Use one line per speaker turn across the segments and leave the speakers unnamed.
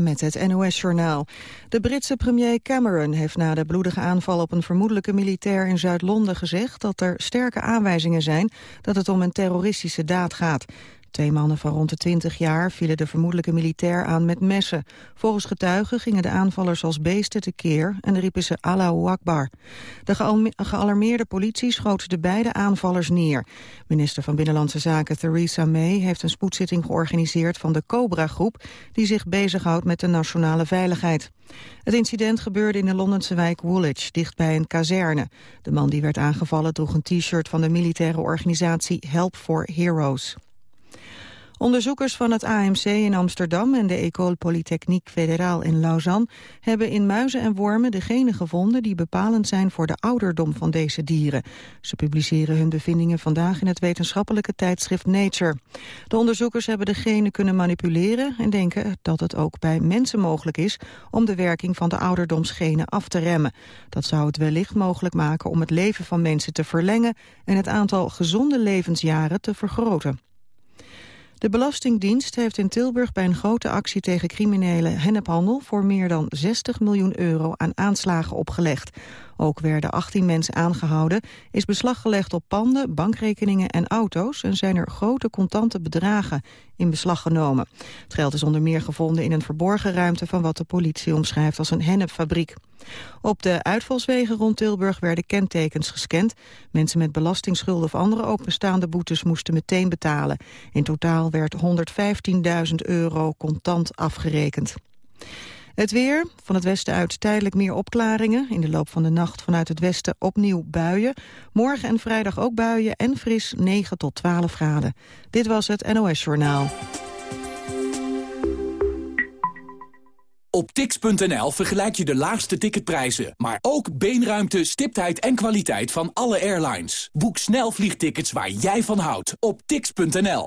Met het NOS-journaal. De Britse premier Cameron heeft na de bloedige aanval op een vermoedelijke militair in Zuid-Londen gezegd dat er sterke aanwijzingen zijn dat het om een terroristische daad gaat. Twee mannen van rond de 20 jaar vielen de vermoedelijke militair aan met messen. Volgens getuigen gingen de aanvallers als beesten tekeer en riepen ze Allahu Akbar. De gealarmeerde politie schoot de beide aanvallers neer. Minister van Binnenlandse Zaken Theresa May heeft een spoedzitting georganiseerd van de Cobra-groep die zich bezighoudt met de nationale veiligheid. Het incident gebeurde in de Londense wijk Woolwich, dicht bij een kazerne. De man die werd aangevallen droeg een t-shirt van de militaire organisatie Help for Heroes. Onderzoekers van het AMC in Amsterdam en de École Polytechnique Fédérale in Lausanne hebben in muizen en wormen de genen gevonden die bepalend zijn voor de ouderdom van deze dieren. Ze publiceren hun bevindingen vandaag in het wetenschappelijke tijdschrift Nature. De onderzoekers hebben de genen kunnen manipuleren en denken dat het ook bij mensen mogelijk is om de werking van de ouderdomsgenen af te remmen. Dat zou het wellicht mogelijk maken om het leven van mensen te verlengen en het aantal gezonde levensjaren te vergroten. De Belastingdienst heeft in Tilburg bij een grote actie tegen criminele hennephandel voor meer dan 60 miljoen euro aan aanslagen opgelegd. Ook werden 18 mensen aangehouden, is beslag gelegd op panden, bankrekeningen en auto's en zijn er grote contante bedragen in beslag genomen. Het geld is onder meer gevonden in een verborgen ruimte van wat de politie omschrijft als een hennepfabriek. Op de uitvalswegen rond Tilburg werden kentekens gescand. Mensen met belastingsschulden of andere openstaande boetes moesten meteen betalen. In totaal werd 115.000 euro contant afgerekend. Het weer, van het westen uit tijdelijk meer opklaringen. In de loop van de nacht vanuit het westen opnieuw buien. Morgen en vrijdag ook buien en fris 9 tot 12 graden. Dit was het NOS Journaal.
Op tix.nl vergelijk je de laagste ticketprijzen, maar ook beenruimte, stiptheid en kwaliteit van alle airlines. Boek snel vliegtickets waar jij van houdt op tix.nl.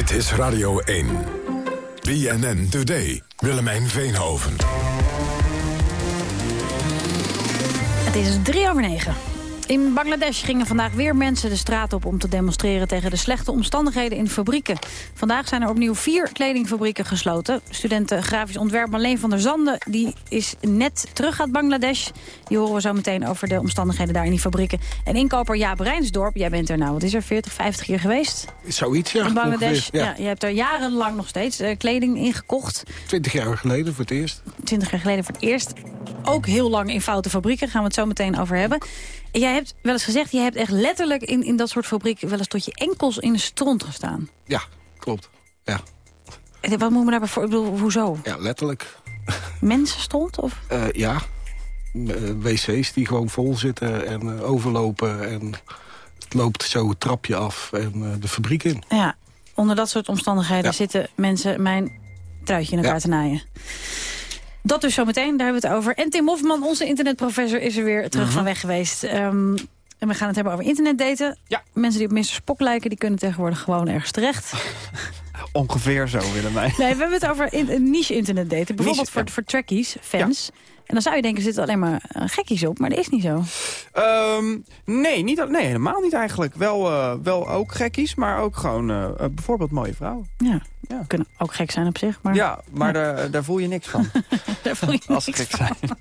Dit is Radio 1. BNN Today. Willemijn Veenhoven.
Het is drie over negen. In Bangladesh gingen vandaag weer mensen de straat op om te demonstreren tegen de slechte omstandigheden in fabrieken. Vandaag zijn er opnieuw vier kledingfabrieken gesloten. Studenten grafisch ontwerp Marleen van der Zanden die is net terug uit Bangladesh. Die horen we zo meteen over de omstandigheden daar in die fabrieken. En inkoper Jaap Rijnsdorp, jij bent er nou, wat is er, 40, 50 jaar geweest?
Zoiets, ja.
In Bangladesh,
ja.
ja. Je hebt er jarenlang nog steeds uh, kleding ingekocht.
20 jaar geleden voor het eerst.
20 jaar geleden voor het eerst. Ook heel lang in foute fabrieken, gaan we het zo meteen over hebben. Jij hebt wel eens gezegd, je hebt echt letterlijk in, in dat soort fabrieken... wel eens tot je enkels in de stront gestaan.
Ja, klopt. Ja.
En wat moet me daarbij voor... Ik bedoel, hoezo?
Ja, letterlijk.
Mensenstront? Of?
Uh, ja. Uh, wc's die gewoon vol zitten en uh, overlopen. En het loopt zo het trapje af en de fabriek in.
Ja, onder dat soort omstandigheden ja. zitten mensen mijn truitje in elkaar ja. te naaien. Dat dus zometeen, daar hebben we het over. En Tim Hofman, onze internetprofessor, is er weer terug uh -huh. van weg geweest. Um, en we gaan het hebben over internetdaten.
Ja.
Mensen die op Mr. Spock lijken, die kunnen tegenwoordig gewoon ergens terecht.
Ongeveer zo, willen wij.
Nee, we hebben het over in, niche internetdaten. Bijvoorbeeld niche, voor, ja. voor trackies, fans. Ja. En dan zou je denken, er zitten alleen maar uh, gekkies op, maar dat is niet zo.
Um, nee, niet, nee, helemaal niet eigenlijk. Wel, uh, wel ook gekkies, maar ook gewoon uh, bijvoorbeeld mooie vrouwen.
Ja, ja, kunnen ook gek zijn op zich. Maar...
Ja, maar ja. Daar, daar voel je niks van.
daar voel je
Als
niks
gek
van.
zijn.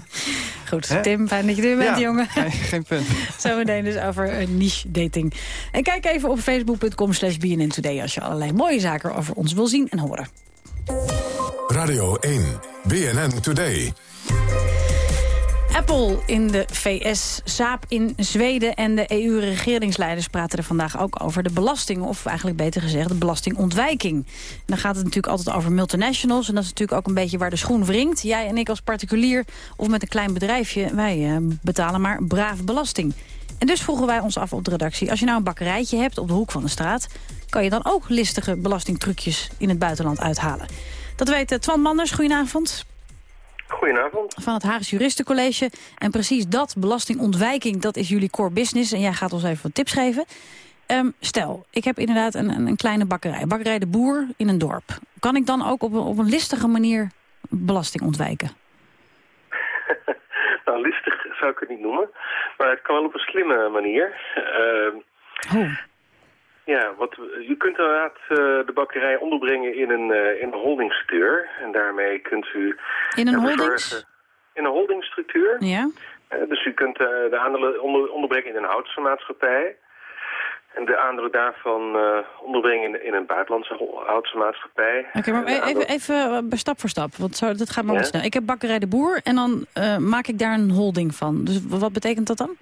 Goed, He? Tim, fijn dat je er bent,
ja,
jongen.
Nee, geen punt.
Zometeen dus over niche dating. En kijk even op facebook.com slash BNN Today... als je allerlei mooie zaken over ons wil zien en horen.
Radio 1, BNN Today.
Apple in de VS, Saab in Zweden en de EU-regeringsleiders praten er vandaag ook over de belasting, of eigenlijk beter gezegd de belastingontwijking. En dan gaat het natuurlijk altijd over multinationals en dat is natuurlijk ook een beetje waar de schoen wringt. Jij en ik als particulier of met een klein bedrijfje, wij uh, betalen maar braaf belasting. En dus vroegen wij ons af op de redactie, als je nou een bakkerijtje hebt op de hoek van de straat, kan je dan ook listige belastingtrucjes in het buitenland uithalen. Dat weet uh, Twan Manders, goedenavond.
Goedenavond.
Van het Haagse Juristencollege. En precies dat, belastingontwijking, dat is jullie core business. En jij gaat ons even wat tips geven. Ehm, stel, ik heb inderdaad een, een, kleine bakkerij. Bakkerij De Boer in een dorp. Kan ik dan ook op een, op een listige manier belasting ontwijken?
nou, listig zou ik het niet noemen. Maar het kan wel op een slimme manier. Uh, oh. Ja, wat, je kunt inderdaad uh, de bakkerij onderbrengen in een, uh, in een holdingstructuur. En daarmee kunt u...
In een holdings?
In een holdingstructuur.
Ja.
Uh, dus u kunt de aandelen onder, onderbrengen in een houtse maatschappij. En de aandelen daarvan onderbrengen in, in, een buitenlandse houtse maatschappij.
Oké, maar even, even stap voor stap, want zo, dat gaat maar wat snel. Ik heb bakkerij De Boer en dan maak ik daar een holding van. Dus wat betekent dat dan?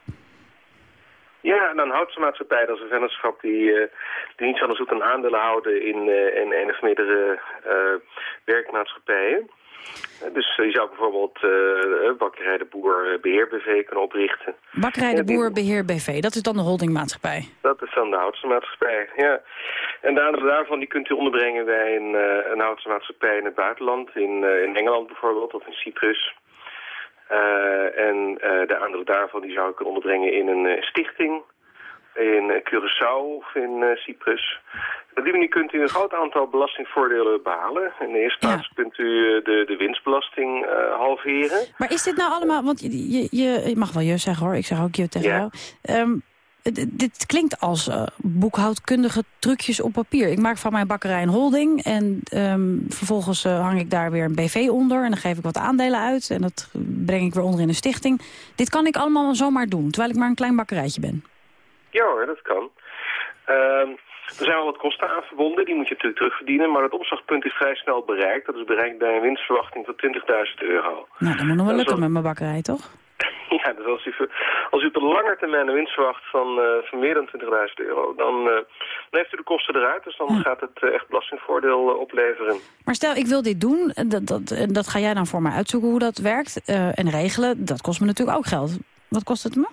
Ja, dan houdt ze maatschappij, dat is een vennootschap die, uh, die niets anders doet dan aandelen houden in, uh, in een of meerdere uh, werkmaatschappijen. Dus je zou bijvoorbeeld Bakkerij de Boer Beheer BV kunnen oprichten.
Bakkerij de Boer Beheer BV, dat is dan de holdingmaatschappij?
Dat is dan de houtse maatschappij, ja. En de aandelen daarvan die kunt u onderbrengen bij een, een houtse maatschappij in het buitenland. In, in Engeland bijvoorbeeld, of in Cyprus. Uh, en uh, de aandelen daarvan die zou ik onderbrengen in een uh, stichting. In Curaçao of in Cyprus. Op die manier kunt u een groot aantal belastingvoordelen behalen. In de eerste plaats ja. kunt u de, de winstbelasting halveren.
Maar is dit nou allemaal, want je, je, je mag wel je zeggen hoor, ik zeg ook je tegen ja. jou. Um, dit klinkt als uh, boekhoudkundige trucjes op papier. Ik maak van mijn bakkerij een holding en um, vervolgens uh, hang ik daar weer een BV onder... en dan geef ik wat aandelen uit en dat breng ik weer onder in een stichting. Dit kan ik allemaal zomaar doen, terwijl ik maar een klein bakkerijtje ben.
Ja hoor, dat kan. Uh, er zijn wel wat kosten aan verbonden, die moet je natuurlijk terugverdienen. Maar het opslagpunt is vrij snel bereikt. Dat is bereikt bij een winstverwachting van 20.000 euro.
Nou, dat moet nog wel lukken met mijn bakkerij, toch?
Ja, dus als u, als u op de lange termijn een winst verwacht van, uh, van meer dan 20.000 euro, dan, uh, dan, heeft u de kosten eruit. Dus dan ja. gaat het uh, echt belastingvoordeel opleveren.
Maar stel, ik wil dit doen, dat, dat, dat ga jij dan voor mij uitzoeken hoe dat werkt en regelen. Dat kost me natuurlijk ook geld. Wat kost het me?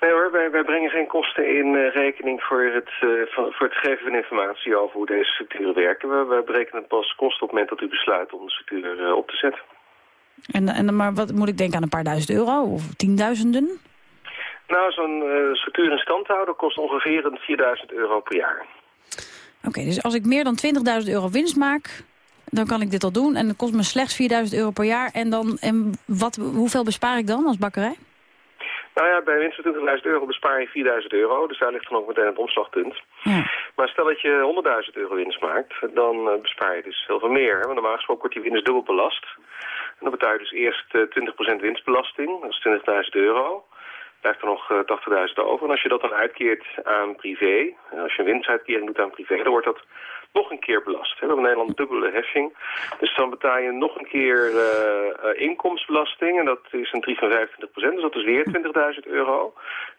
Nee hoor, wij, wij, brengen geen kosten in rekening voor het, voor het geven van informatie over hoe deze structuren werken. We, wij berekenen pas kosten op het moment dat u besluit om de structuur op te zetten.
En, en, maar wat moet ik denken aan een paar duizend euro of tienduizenden?
Nou, zo'n uh, structuur in stand houden kost ongeveer een 4000 euro per jaar.
Oké, okay, dus als ik meer dan 20.000 euro winst maak, dan kan ik dit al doen. En dat kost me slechts 4000 euro per jaar. En, dan, en wat, hoeveel bespaar ik dan als bakkerij?
Nou ja, bij winst van 20.000 euro bespaar je 4000 euro. Dus daar ligt dan ook meteen het omslagpunt.
Ja.
Maar stel dat je 100.000 euro winst maakt, dan uh, bespaar je dus heel veel meer. Want normaal gesproken wordt die winst dubbel belast. Dan betaal je dus eerst uh, 20% winstbelasting, dat is 20.000 euro. Blijft er nog uh, 80.000 over. En als je dat dan uitkeert aan privé, als je een winstuitkering doet aan privé, dan wordt dat nog een keer belast. We hebben in Nederland dubbele heffing. Dus dan betaal je nog een keer uh, inkomensbelasting. En dat is een tarief van 25% Dus dat is weer 20.000 euro.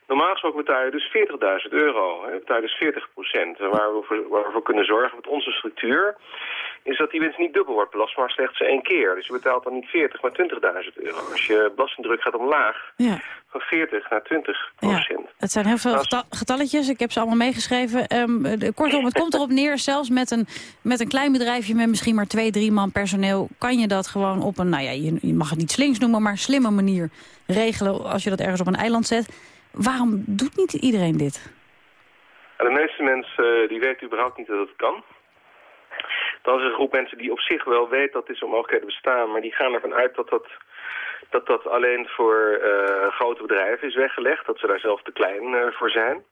Normaal gesproken betaal je dus 40.000 euro. Je betaal je dus 40 procent. En waar we, voor, waar we voor kunnen zorgen met onze structuur... is dat die winst niet dubbel wordt belast, maar slechts één keer. Dus je betaalt dan niet 40, maar 20.000 euro. Als je belastingdruk gaat omlaag,
ja.
van 40 naar 20 procent.
Ja, het zijn heel veel getalletjes. Ik heb ze allemaal meegeschreven. Um, kortom, het komt erop neer, zelfs met een, met een klein bedrijfje... met misschien maar twee, drie man personeel... kan je dat gewoon op een, nou ja, je, je mag het niet slinks noemen... maar slimme manier regelen als je dat ergens op een eiland zet... Waarom doet niet iedereen dit?
De meeste mensen uh, die weten überhaupt niet dat het kan. Dan is er een groep mensen die op zich wel weet dat deze mogelijkheden bestaan... maar die gaan ervan uit dat dat, dat, dat alleen voor uh, grote bedrijven is weggelegd. Dat ze daar zelf te klein uh, voor zijn.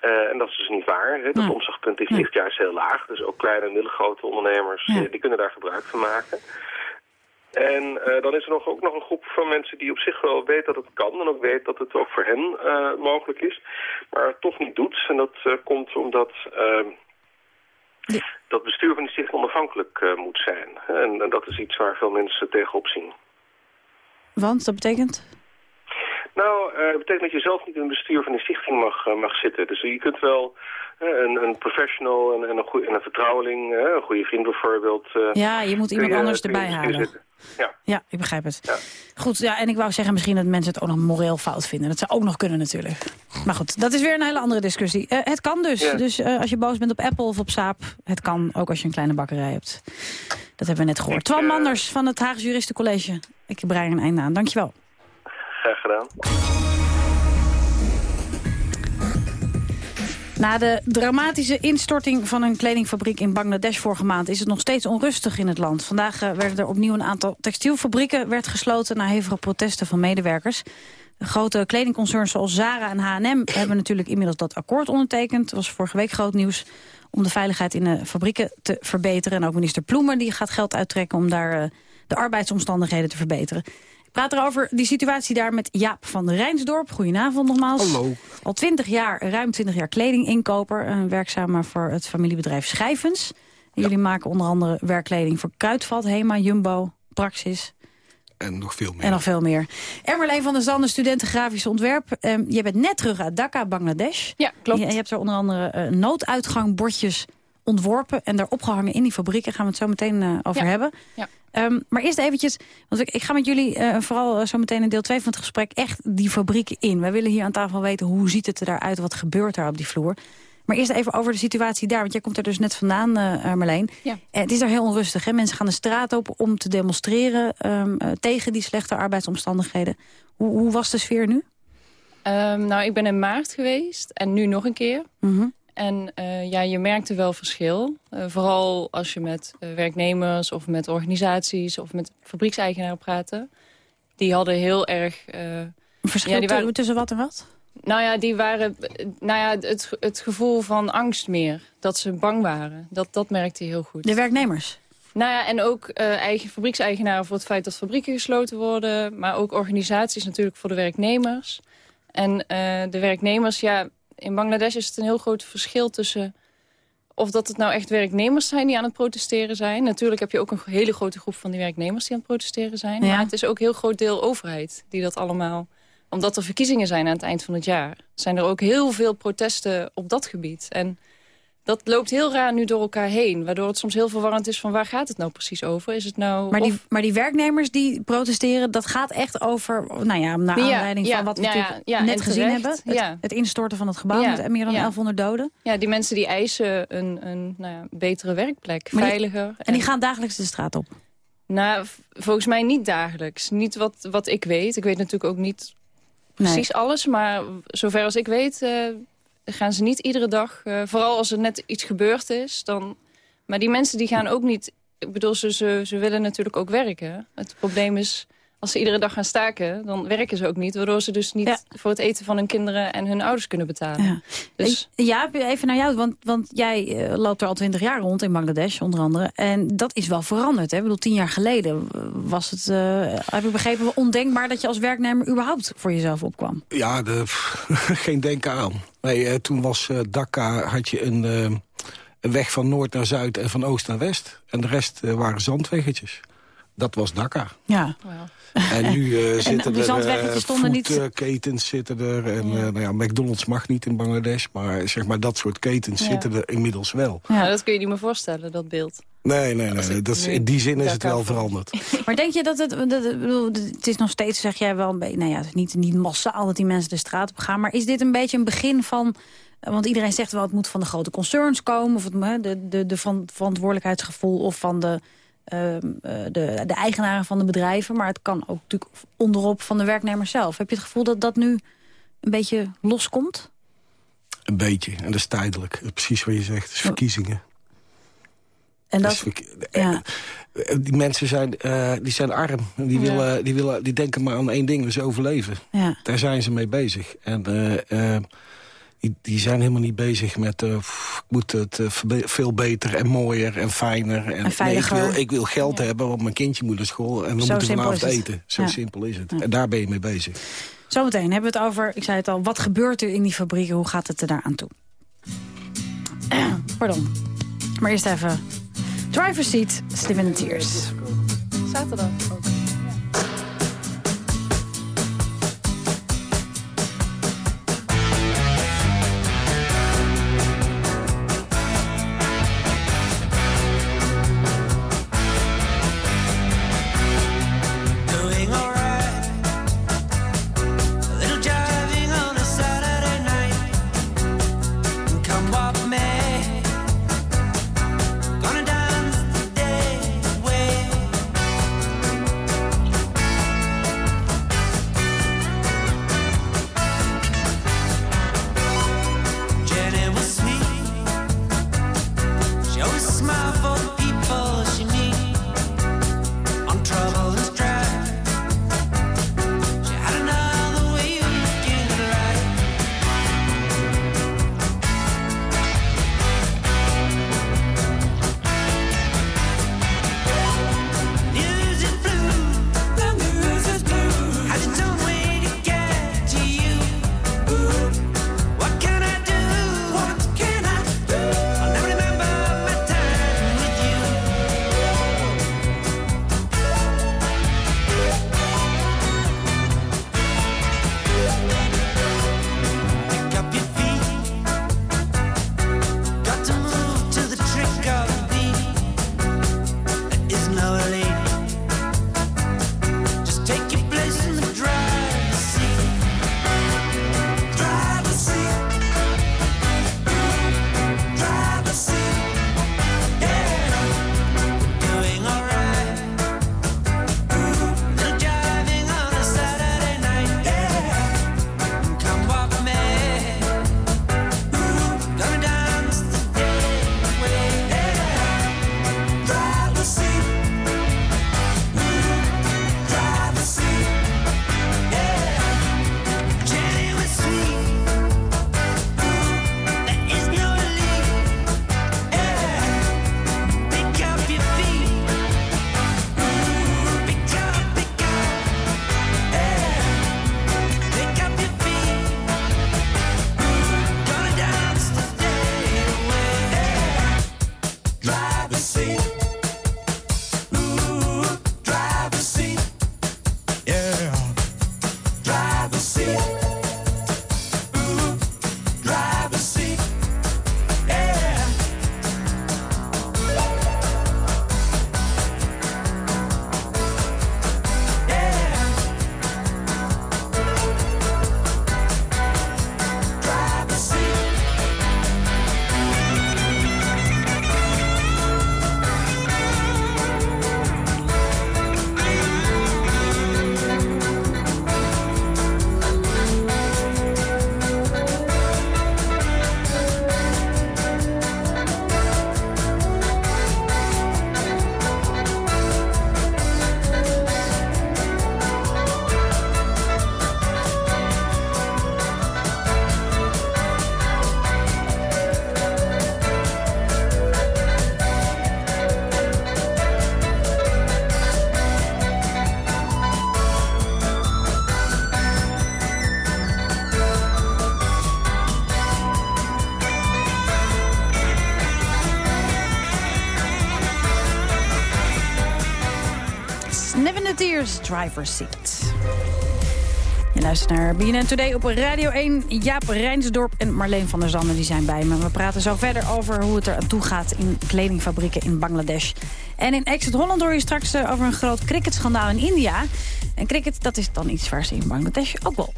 en dat is dus niet waar. Hè? Dat ja. omslagpunt is, ligt juist heel laag. Dus ook kleine en middelgrote ondernemers ja. die kunnen daar gebruik van maken. En uh, dan is er nog, ook nog een groep van mensen die op zich wel weet dat het kan... en ook weet dat het ook voor hen uh, mogelijk is, maar het toch niet doet. En dat uh, komt omdat ja. dat bestuur van die stichting onafhankelijk moet zijn. En, en, dat is iets waar veel mensen tegenop zien.
Want, dat betekent?
Nou, uh, dat betekent dat je zelf niet in het bestuur van de stichting mag, mag zitten. Dus je kunt wel een, een professional en, en, een, goeie, en een vertrouweling, een goede vriend bijvoorbeeld.
ja, je moet iemand anders erbij halen.
Ja.
ja, ik begrijp het. Ja. Goed, ja, en ik wou zeggen misschien dat mensen het ook nog moreel fout vinden. Dat zou ook nog kunnen natuurlijk. Maar goed, dat is weer een hele andere discussie. Het kan dus. Dus als je boos bent op Apple of op Saap, het kan ook als je een kleine bakkerij hebt. Dat hebben we net gehoord. Twan Manders van het Haagse Juristencollege. Ik breng een einde aan. Dankjewel.
Gedaan.
Na de dramatische instorting van een kledingfabriek in Bangladesh vorige maand... is het nog steeds onrustig in het land. Vandaag uh, werden er opnieuw een aantal textielfabrieken werd gesloten... na hevige protesten van medewerkers. De grote kledingconcerns zoals Zara en H&M hebben natuurlijk inmiddels dat akkoord ondertekend. Dat was vorige week groot nieuws om de veiligheid in de fabrieken te verbeteren. En ook minister Ploemer die gaat geld uittrekken om daar uh, de arbeidsomstandigheden te verbeteren praat erover die situatie daar met Jaap van Rijnsdorp. Goedenavond nogmaals.
Hallo.
Al 20 jaar, ruim 20 jaar kledinginkoper. Uh, werkzaam voor het familiebedrijf Schijvens. Ja. Jullie maken onder andere werkkleding voor Kruidvat, Hema, Jumbo, Praxis.
En nog veel meer.
En nog veel meer. Ermerleen van der Zanden, studenten grafisch ontwerp. Um, je bent net terug uit Dhaka, Bangladesh.
Ja, klopt.
Je, je hebt er onder andere uh, nooduitgangbordjes ontworpen en daar opgehangen in die fabrieken. Gaan we het zo meteen uh, over
ja.
hebben.
Ja.
Um, maar eerst eventjes, want ik, ik ga met jullie uh, vooral uh, zo meteen in deel 2 van het gesprek echt die fabrieken in. Wij willen hier aan tafel weten hoe ziet het eruit, wat gebeurt daar op die vloer. Maar eerst even over de situatie daar, want jij komt er dus net vandaan, uh, Marleen.
Ja.
het is daar heel onrustig, hè? mensen gaan de straat op om te demonstreren um, tegen die slechte arbeidsomstandigheden. Hoe, hoe was de sfeer nu?
Um, nou, ik ben in maart geweest en nu nog een keer.
Mm -hmm.
En uh, ja, je merkte wel verschil. Uh, vooral als je met uh, werknemers of met organisaties of met fabriekseigenaren praatte. Die hadden heel erg...
verschil
ja, die
waren, tussen wat en wat?
Nou ja, die waren... Nou ja, het, het gevoel van angst meer. Dat ze bang waren. Dat, dat merkte je heel goed.
De werknemers?
Nou ja, en ook eigen fabriekseigenaren voor het feit dat fabrieken gesloten worden. Maar ook organisaties natuurlijk voor de werknemers. En de werknemers, ja in Bangladesh is het een heel groot verschil tussen... of dat het nou echt werknemers zijn die aan het protesteren zijn. Natuurlijk heb je ook een hele grote groep van die werknemers die aan het protesteren zijn.
Ja.
Maar het is ook een heel groot deel overheid die dat allemaal... omdat er verkiezingen zijn aan het eind van het jaar... zijn er ook heel veel protesten op dat gebied. En dat loopt heel raar nu door elkaar heen. Waardoor het soms heel verwarrend is van waar gaat het nou precies over? Is het nou...
Maar,
of...
die, maar die werknemers die protesteren, dat gaat echt over... Nou ja, naar
Ja,
aanleiding
ja,
van wat we
ja,
natuurlijk
ja,
net
en
gezien
terecht,
hebben. Het,
ja.
het instorten van het gebouw met meer dan
ja.
1100 doden.
Ja, die mensen die eisen een, een nou ja, betere werkplek,
Maar die-
veiliger.
En die gaan dagelijks de straat op.
Nou, volgens mij niet dagelijks. Niet wat, wat ik weet. Ik weet natuurlijk ook niet
Nee.
precies alles. Maar zover als ik weet eh, gaan ze niet iedere dag... eh, vooral als er net iets gebeurd is. Dan, maar die mensen die gaan ook niet... Ik bedoel, ze, ze, ze willen natuurlijk ook werken. Het probleem is, als ze iedere dag gaan staken... dan werken ze ook niet. Waardoor ze dus niet
Ja.
voor het eten van hun kinderen... en hun ouders kunnen betalen.
Ja.
Dus,
Ja, even naar jou, want, want jij eh, loopt er al twintig jaar rond in Bangladesh, onder andere. En dat is wel veranderd. Hè? Ik bedoel, tien jaar geleden was het, eh, heb ik begrepen, ondenkbaar dat je als werknemer überhaupt voor jezelf opkwam.
Ja, de, geen denken aan. Nee, eh, toen was eh, Dhaka, had je een, eh, een weg van noord naar zuid en van oost naar west. En de rest waren zandweggetjes. Dat was Dhaka.
Ja.
En nu eh, zitten er eh,
stonden niet-
foodketens zitten er. En eh, nou ja, McDonald's mag niet in Bangladesh. Maar zeg maar dat soort ketens
Ja.
zitten er inmiddels wel.
Ja.
Nou, dat kun je niet meer voorstellen, dat beeld.
Nee, nee, nee. Dat is, in die zin is het wel veranderd.
Maar denk je dat het, dat, het- ik bedoel, het is nog steeds, zeg jij wel, een beetje, nou ja, het is niet, niet massaal dat die mensen de straat op gaan. Maar is dit een beetje een begin van, want iedereen zegt wel, het moet van de grote concerns komen. Of het, hè, de, de, de van, verantwoordelijkheidsgevoel of van de, de, de eigenaren van de bedrijven. Maar het kan ook natuurlijk onderop van de werknemer zelf. Heb je het gevoel dat dat nu een beetje loskomt?
Een beetje. En dat is tijdelijk. Precies wat je zegt. Het is verkiezingen.
En
Dat
dat,
is verki-
ja.
Eh, Die mensen zijn, eh, die zijn arm. En Die,
Ja.
willen, die, willen, die denken maar aan één ding, dus overleven.
ja.
Daar zijn ze mee bezig. En eh, eh, die, die zijn helemaal niet bezig met... eh, pff, ik moet het eh, veel beter en mooier en fijner. En, nee, ik, wil, ik wil geld hebben, want mijn kindje moet naar school... en we
Zo
moeten vanavond eten. Zo
Ja.
simpel is het. En daar ben je mee bezig.
Zometeen hebben we het over, ik zei het al, wat gebeurt er in die fabrieken? Hoe gaat het er daar aan toe? Pardon. Maar eerst even Driver's Seat, Slim in the Tears.
Zaterdag ook.
moi driver's seat. Je luistert naar BNN Today op Radio 1. Jaap Rijnsdorp en Marleen van der Zanden die zijn bij me. We praten zo verder over hoe het er aan toe gaat in kledingfabrieken in Bangladesh. En in Exit Holland hoor je straks eh, over een groot cricketschandaal in India. En cricket, dat is dan iets waar ze in Bangladesh ook wel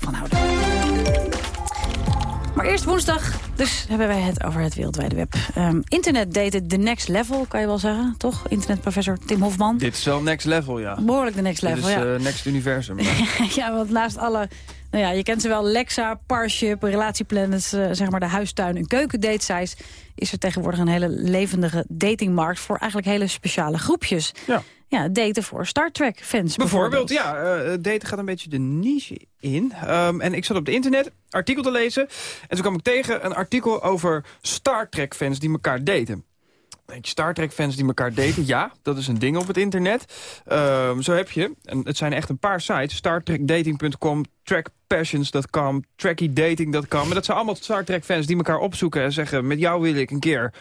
eerst woensdag, dus hebben wij het over het wereldwijde web. Um, internet dated the next level, kan je wel zeggen, toch? Internetprofessor Tim Hofman.
Dit is wel next level, ja.
Behoorlijk de next level,
Dit is
ja.
uh, next universum.
ja, want naast alle... Nou ja, je kent ze wel, Lexa, Parship, Relatieplanet, uh, zeg maar de huistuin- en keukendatesites... is er tegenwoordig een hele levendige datingmarkt voor eigenlijk hele speciale groepjes.
Ja.
Ja, daten voor Star Trek-fans
bijvoorbeeld.
bijvoorbeeld.
ja. Uh, daten gaat een beetje de niche in. Um, en ik zat op het internet artikel te lezen. En toen kwam ik tegen een artikel over Star Trek-fans die elkaar daten. Star Trek-fans die elkaar daten? Ja, dat is een ding op het internet. Um, zo heb je, en het zijn echt een paar sites... StarTrekDating.com, TrackPassions.com, TrackyDating.com. Maar dat zijn allemaal Star Trek-fans die elkaar opzoeken en zeggen... met jou wil ik een keer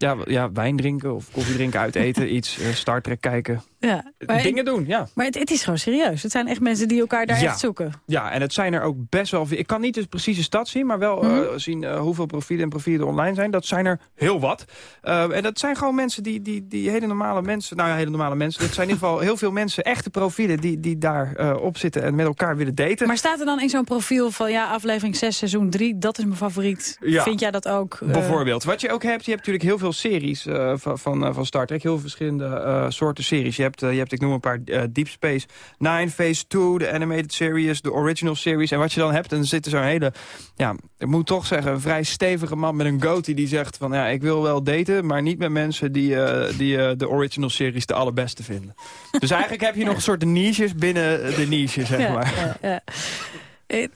ja, ja, wijn drinken of koffie drinken, uit eten, iets, uh, Star Trek kijken.
Ja, maar,
dingen doen, ja.
maar het, het is gewoon serieus. Het zijn echt mensen die elkaar daar
Ja.
echt zoeken.
Ja, en het zijn er ook best wel veel. Ik kan niet de precieze stad zien, maar wel
Mhm.
eh, zien eh, hoeveel profielen en profielen er online zijn. Dat zijn er heel wat. Eh, en dat zijn gewoon mensen die, die, die hele normale mensen... Nou ja, hele normale mensen. Dat zijn in ieder geval heel veel mensen, echte profielen... die, die daar op zitten en met elkaar willen daten.
Maar staat er dan in zo'n profiel van ja, aflevering 6, seizoen 3, dat is mijn favoriet.
Ja.
Vind jij dat ook?
Bijvoorbeeld. Wat je ook hebt, je hebt natuurlijk heel veel series van, van, van Star Trek. Heel veel verschillende soorten series. Je hebt, eh, je hebt, ik noem een paar, eh, Deep Space Nine, Phase 2, de animated series, de original series. En wat je dan hebt, dan zit er zo'n hele, ja, ik moet toch zeggen, een vrij stevige man met een goatee die zegt van, ja, ik wil wel daten, maar niet met mensen die, eh, die de original series de allerbeste vinden. dus eigenlijk heb je nog een soort niches binnen de niche, zeg maar.
ja, ja. En-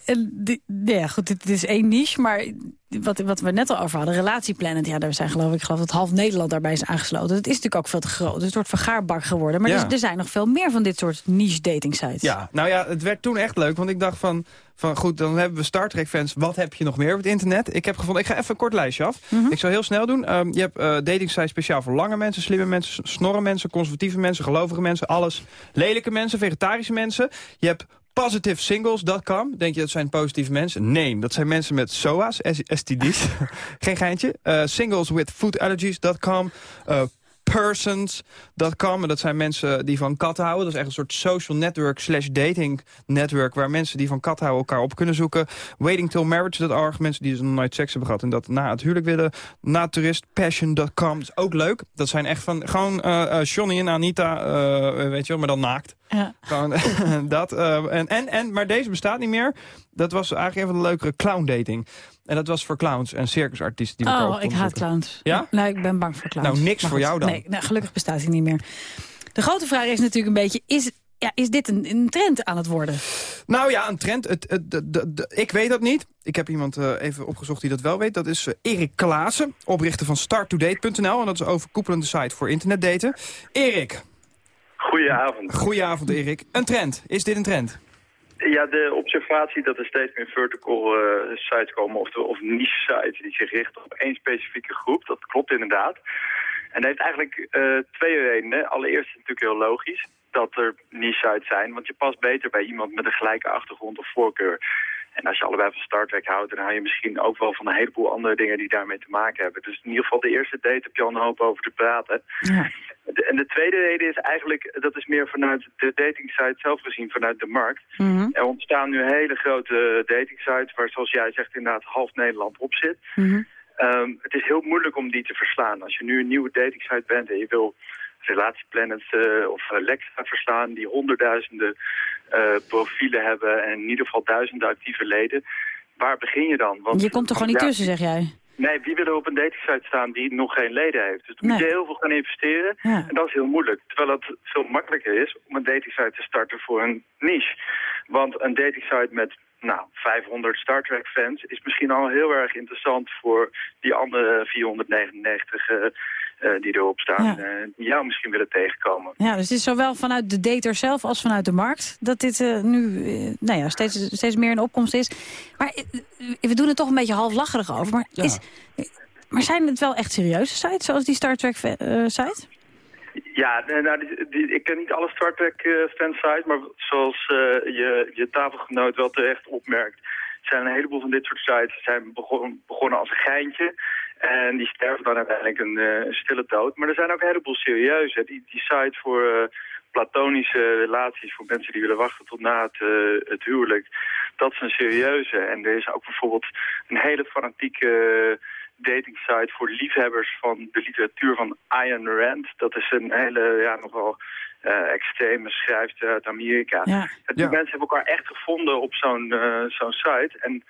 en die- ja, goed, dit is één niche, maar wat, wat we net al over hadden, Relatieplanet, ja, daar zijn geloof ik, geloof dat half Nederland daarbij is aangesloten. Het is natuurlijk ook veel te groot, een soort vergaarbak geworden. Maar
Ja.
er, er zijn nog veel meer van dit soort niche dating sites.
Ja, nou ja, het werd toen echt leuk. Want ik dacht van, van goed, dan hebben we Star Trek fans. Wat heb je nog meer op het internet? Ik heb gevonden, ik ga even een kort lijstje af.
Mhm.
Ik zal heel snel doen. Ehm, je hebt eh dating sites speciaal voor lange mensen, slimme mensen, snorre mensen, conservatieve mensen, gelovige mensen, alles. Lelijke mensen, vegetarische mensen. Je hebt positivesingles.com. Denk je dat zijn positieve mensen? Nee, dat zijn mensen met SOA's, STD's. Geen geintje. Eh singleswithfoodallergies.com. Eh persons.com. En dat zijn mensen die van katten houden. Dat is echt een soort social network slash dating network... waar mensen die van katten houden elkaar op kunnen zoeken. Waitingtillmarriage.org. Mensen die dus nog nooit seks hebben gehad en dat na het huwelijk willen. Naturistpassion.com. Dat is ook leuk. Dat zijn echt van gewoon eh eh, Johnny en Anita, eh, weet je wel, maar dan naakt.
Ja.
Gewoon dat. en, en, en, maar deze bestaat niet meer. Dat was eigenlijk een van de leukere clown dating. En dat was voor clowns en circusartiesten die elkaar
Oh, ik haat clowns.
Ja?
Nou, ik ben bang voor clowns.
Nou, niks
Maar
voor
goed,
jou dan.
Nee, nou, gelukkig bestaat hij niet meer. De grote vraag is natuurlijk een beetje, is, ja, is dit een, een trend aan het worden?
Nou ja, een trend. Het, het, de, de, de- ik weet dat niet. Ik heb iemand eh, even opgezocht die dat wel weet. Dat is eh, Erik Klaassen, oprichter van starttodate.nl. En dat is een overkoepelende site voor internetdaten. Erik,
Goedenavond.
goedenavond Erik. Een trend. Is dit een trend?
Ja, de observatie dat er steeds meer vertical eh, sites komen, of, of niche sites die zich richten op één specifieke groep, dat klopt inderdaad. En dat heeft eigenlijk eh, twee redenen. Allereerst is het natuurlijk heel logisch dat er niche sites zijn, want je past beter bij iemand met een gelijke achtergrond of voorkeur. En als je allebei van Star Trek houdt, dan hou je misschien ook wel van een heleboel andere dingen die daarmee te maken hebben. Dus in ieder geval de eerste date heb je al een hoop over te praten.
Ja.
De- En de tweede reden is eigenlijk, dat is meer vanuit de datingsite zelf gezien, vanuit de markt.
Mhm,
Er ontstaan nu hele grote datingsites waar, zoals jij zegt, inderdaad half Nederland op zit.
mhm.
Ehm, het is heel moeilijk om die te verslaan. Als je nu een nieuwe datingsite bent en je wil Relatieplanet eh, of uh, Lexa verslaan... die honderdduizenden profielen hebben en in ieder geval duizenden actieve leden... waar begin je dan? Want,
Je komt er gewoon niet
ja,
tussen, zeg jij.
Nee, wie wil er op een datingsite staan die nog geen leden heeft? Dus dan moet je heel veel gaan investeren.
Ja.
En dat is heel moeilijk. Terwijl het veel makkelijker is om een datingsite te starten voor een niche. Want een datingsite met nou, 500 Star Trek fans is misschien al heel erg interessant voor die andere 499 eh, eh, die erop staan.
Ja.
eh, die jou misschien willen tegenkomen.
Ja, dus het is zowel vanuit de dater zelf als vanuit de markt... dat dit eh, nu eh, nou ja, steeds, steeds meer in opkomst is. Maar eh, eh, we doen het toch een beetje halflacherig over. Maar, is, eh, maar zijn het wel echt serieuze sites, zoals die Star Trek eh, site?
Ja, nou, die- die- ik ken niet alle Star Trek eh, fansites, maar zoals eh, je, je tafelgenoot wel terecht opmerkt, zijn een heleboel van dit soort sites zijn begon- begonnen als een geintje. En die sterven dan uiteindelijk een eh, stille dood. Maar er zijn ook een heleboel serieuze. Die, die site voor eh, platonische relaties, voor mensen die willen wachten tot na het, eh, het huwelijk. Dat is een serieuze. En er is ook bijvoorbeeld een hele fanatieke eh, datingsite voor liefhebbers van de literatuur van Ayn Rand. Dat is een hele, ja, nogal eh, extreme schrijfster uit Amerika.
Ja.
En die
Ja.
mensen hebben elkaar echt gevonden op zo'n zo'n site. En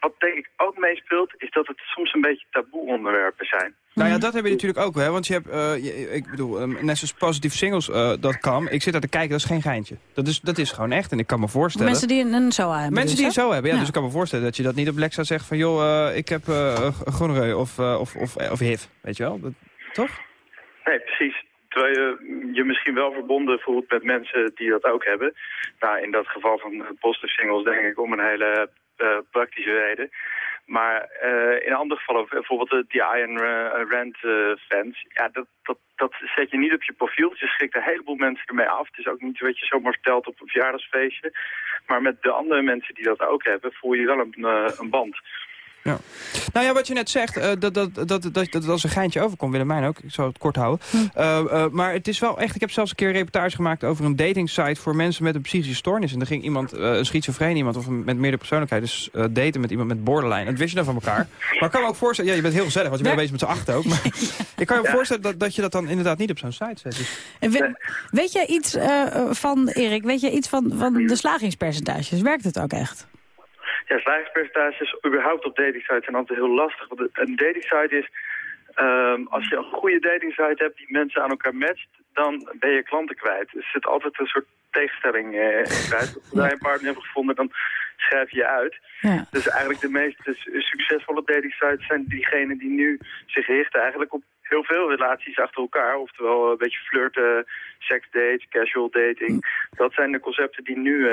wat denk ik ook meespeelt, is dat het soms een beetje taboe onderwerpen zijn.
Nou ja, dat heb je natuurlijk ook, hè. Want je hebt, eh, je- ik bedoel, um, net zoals positiefsingles.com. ik zit daar te kijken, dat is geen geintje. Dat is, dat is gewoon echt. En ik kan me voorstellen...
Mensen die een, een SOA hebben
Mensen
dus,
die het
hè?
zo hebben, ja,
Ja.
Dus ik kan me voorstellen dat je dat niet op Lexa zegt van... joh, eh, ik heb uh, gonoreu of, eh, of, of, of HIV, weet je wel? Dat, toch?
Nee, precies. Terwijl je je misschien wel verbonden voelt met mensen die dat ook hebben. Nou, in dat geval van eh, positive singles denk ik om een hele eh, praktische reden. Maar uh, in andere gevallen, bijvoorbeeld de Iron Rand fans, ja, dat, dat, dat zet je niet op je profiel. Dus je schrikt een heleboel mensen ermee af. Het is ook niet wat je zomaar vertelt op een verjaardagsfeestje. Maar met de andere mensen die dat ook hebben, voel je wel een, een band.
Ja. Nou ja, wat je net zegt, uh, dat, dat, dat, dat, dat als een geintje overkomt, Willemijn ook, ik zal het kort houden. Hm. Uh, uh, maar het is wel echt, ik heb zelfs een keer een reportage gemaakt over een datingsite voor mensen met een psychische stoornis. En dan ging iemand, een schizofreen iemand of met meerdere persoonlijkheid, dus daten met iemand met borderline. Dat wist je dan van elkaar. Maar ik kan me ook voorstellen, ja, je bent heel gezellig, want je bent bezig met z'n acht ook. Maar ik kan me voorstellen dat, dat je dat dan inderdaad niet op zo'n site zet. Dus.
weet, weet jij iets van, Erik, weet jij iets van, van de slagingspercentages? Werkt het ook echt?
Ja, slagingspercentages überhaupt op datingsites zijn altijd heel lastig. Want een datingsite is, um, als je een goede datingsite hebt die mensen aan elkaar matcht, dan ben je klanten kwijt. Dus er zit altijd een soort tegenstelling eh, kwijt. Als je een partner hebt gevonden, dan schrijf je je uit. Ja. Dus eigenlijk de meest succesvolle datingsites zijn diegenen die nu zich richten eigenlijk op heel veel relaties achter elkaar. Oftewel een beetje flirten, seksdates, casual dating. Dat zijn de concepten die nu uh,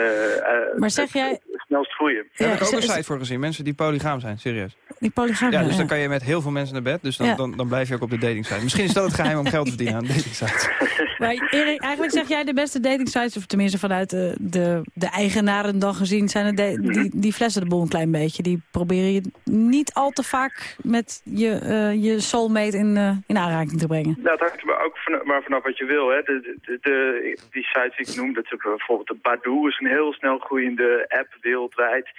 maar zeg jij...
het snelst groeien.
Daar heb ik ook een site voor gezien. Mensen die polygaam zijn, serieus.
Die polygaam
Ja, dus dan kan je met heel veel mensen naar bed. Dus dan, dan, dan, blijf je ook op de datingsite. Misschien is dat het geheim om geld te verdienen aan datingsites.
Maar Erik, eigenlijk zeg jij de beste datingsites... of tenminste vanuit de, de, de eigenaren dan gezien... zijn het die, die flessen de boel een klein beetje. Die proberen je niet al te vaak met je, uh, je soulmate in, uh, in aanraking te brengen.
Nou, dat hangt maar ook van, maar vanaf wat je wil. Hè. De, de, de, die sites die ik noem, dat is bijvoorbeeld de Badoo... is een heel snel groeiende app wereldwijd...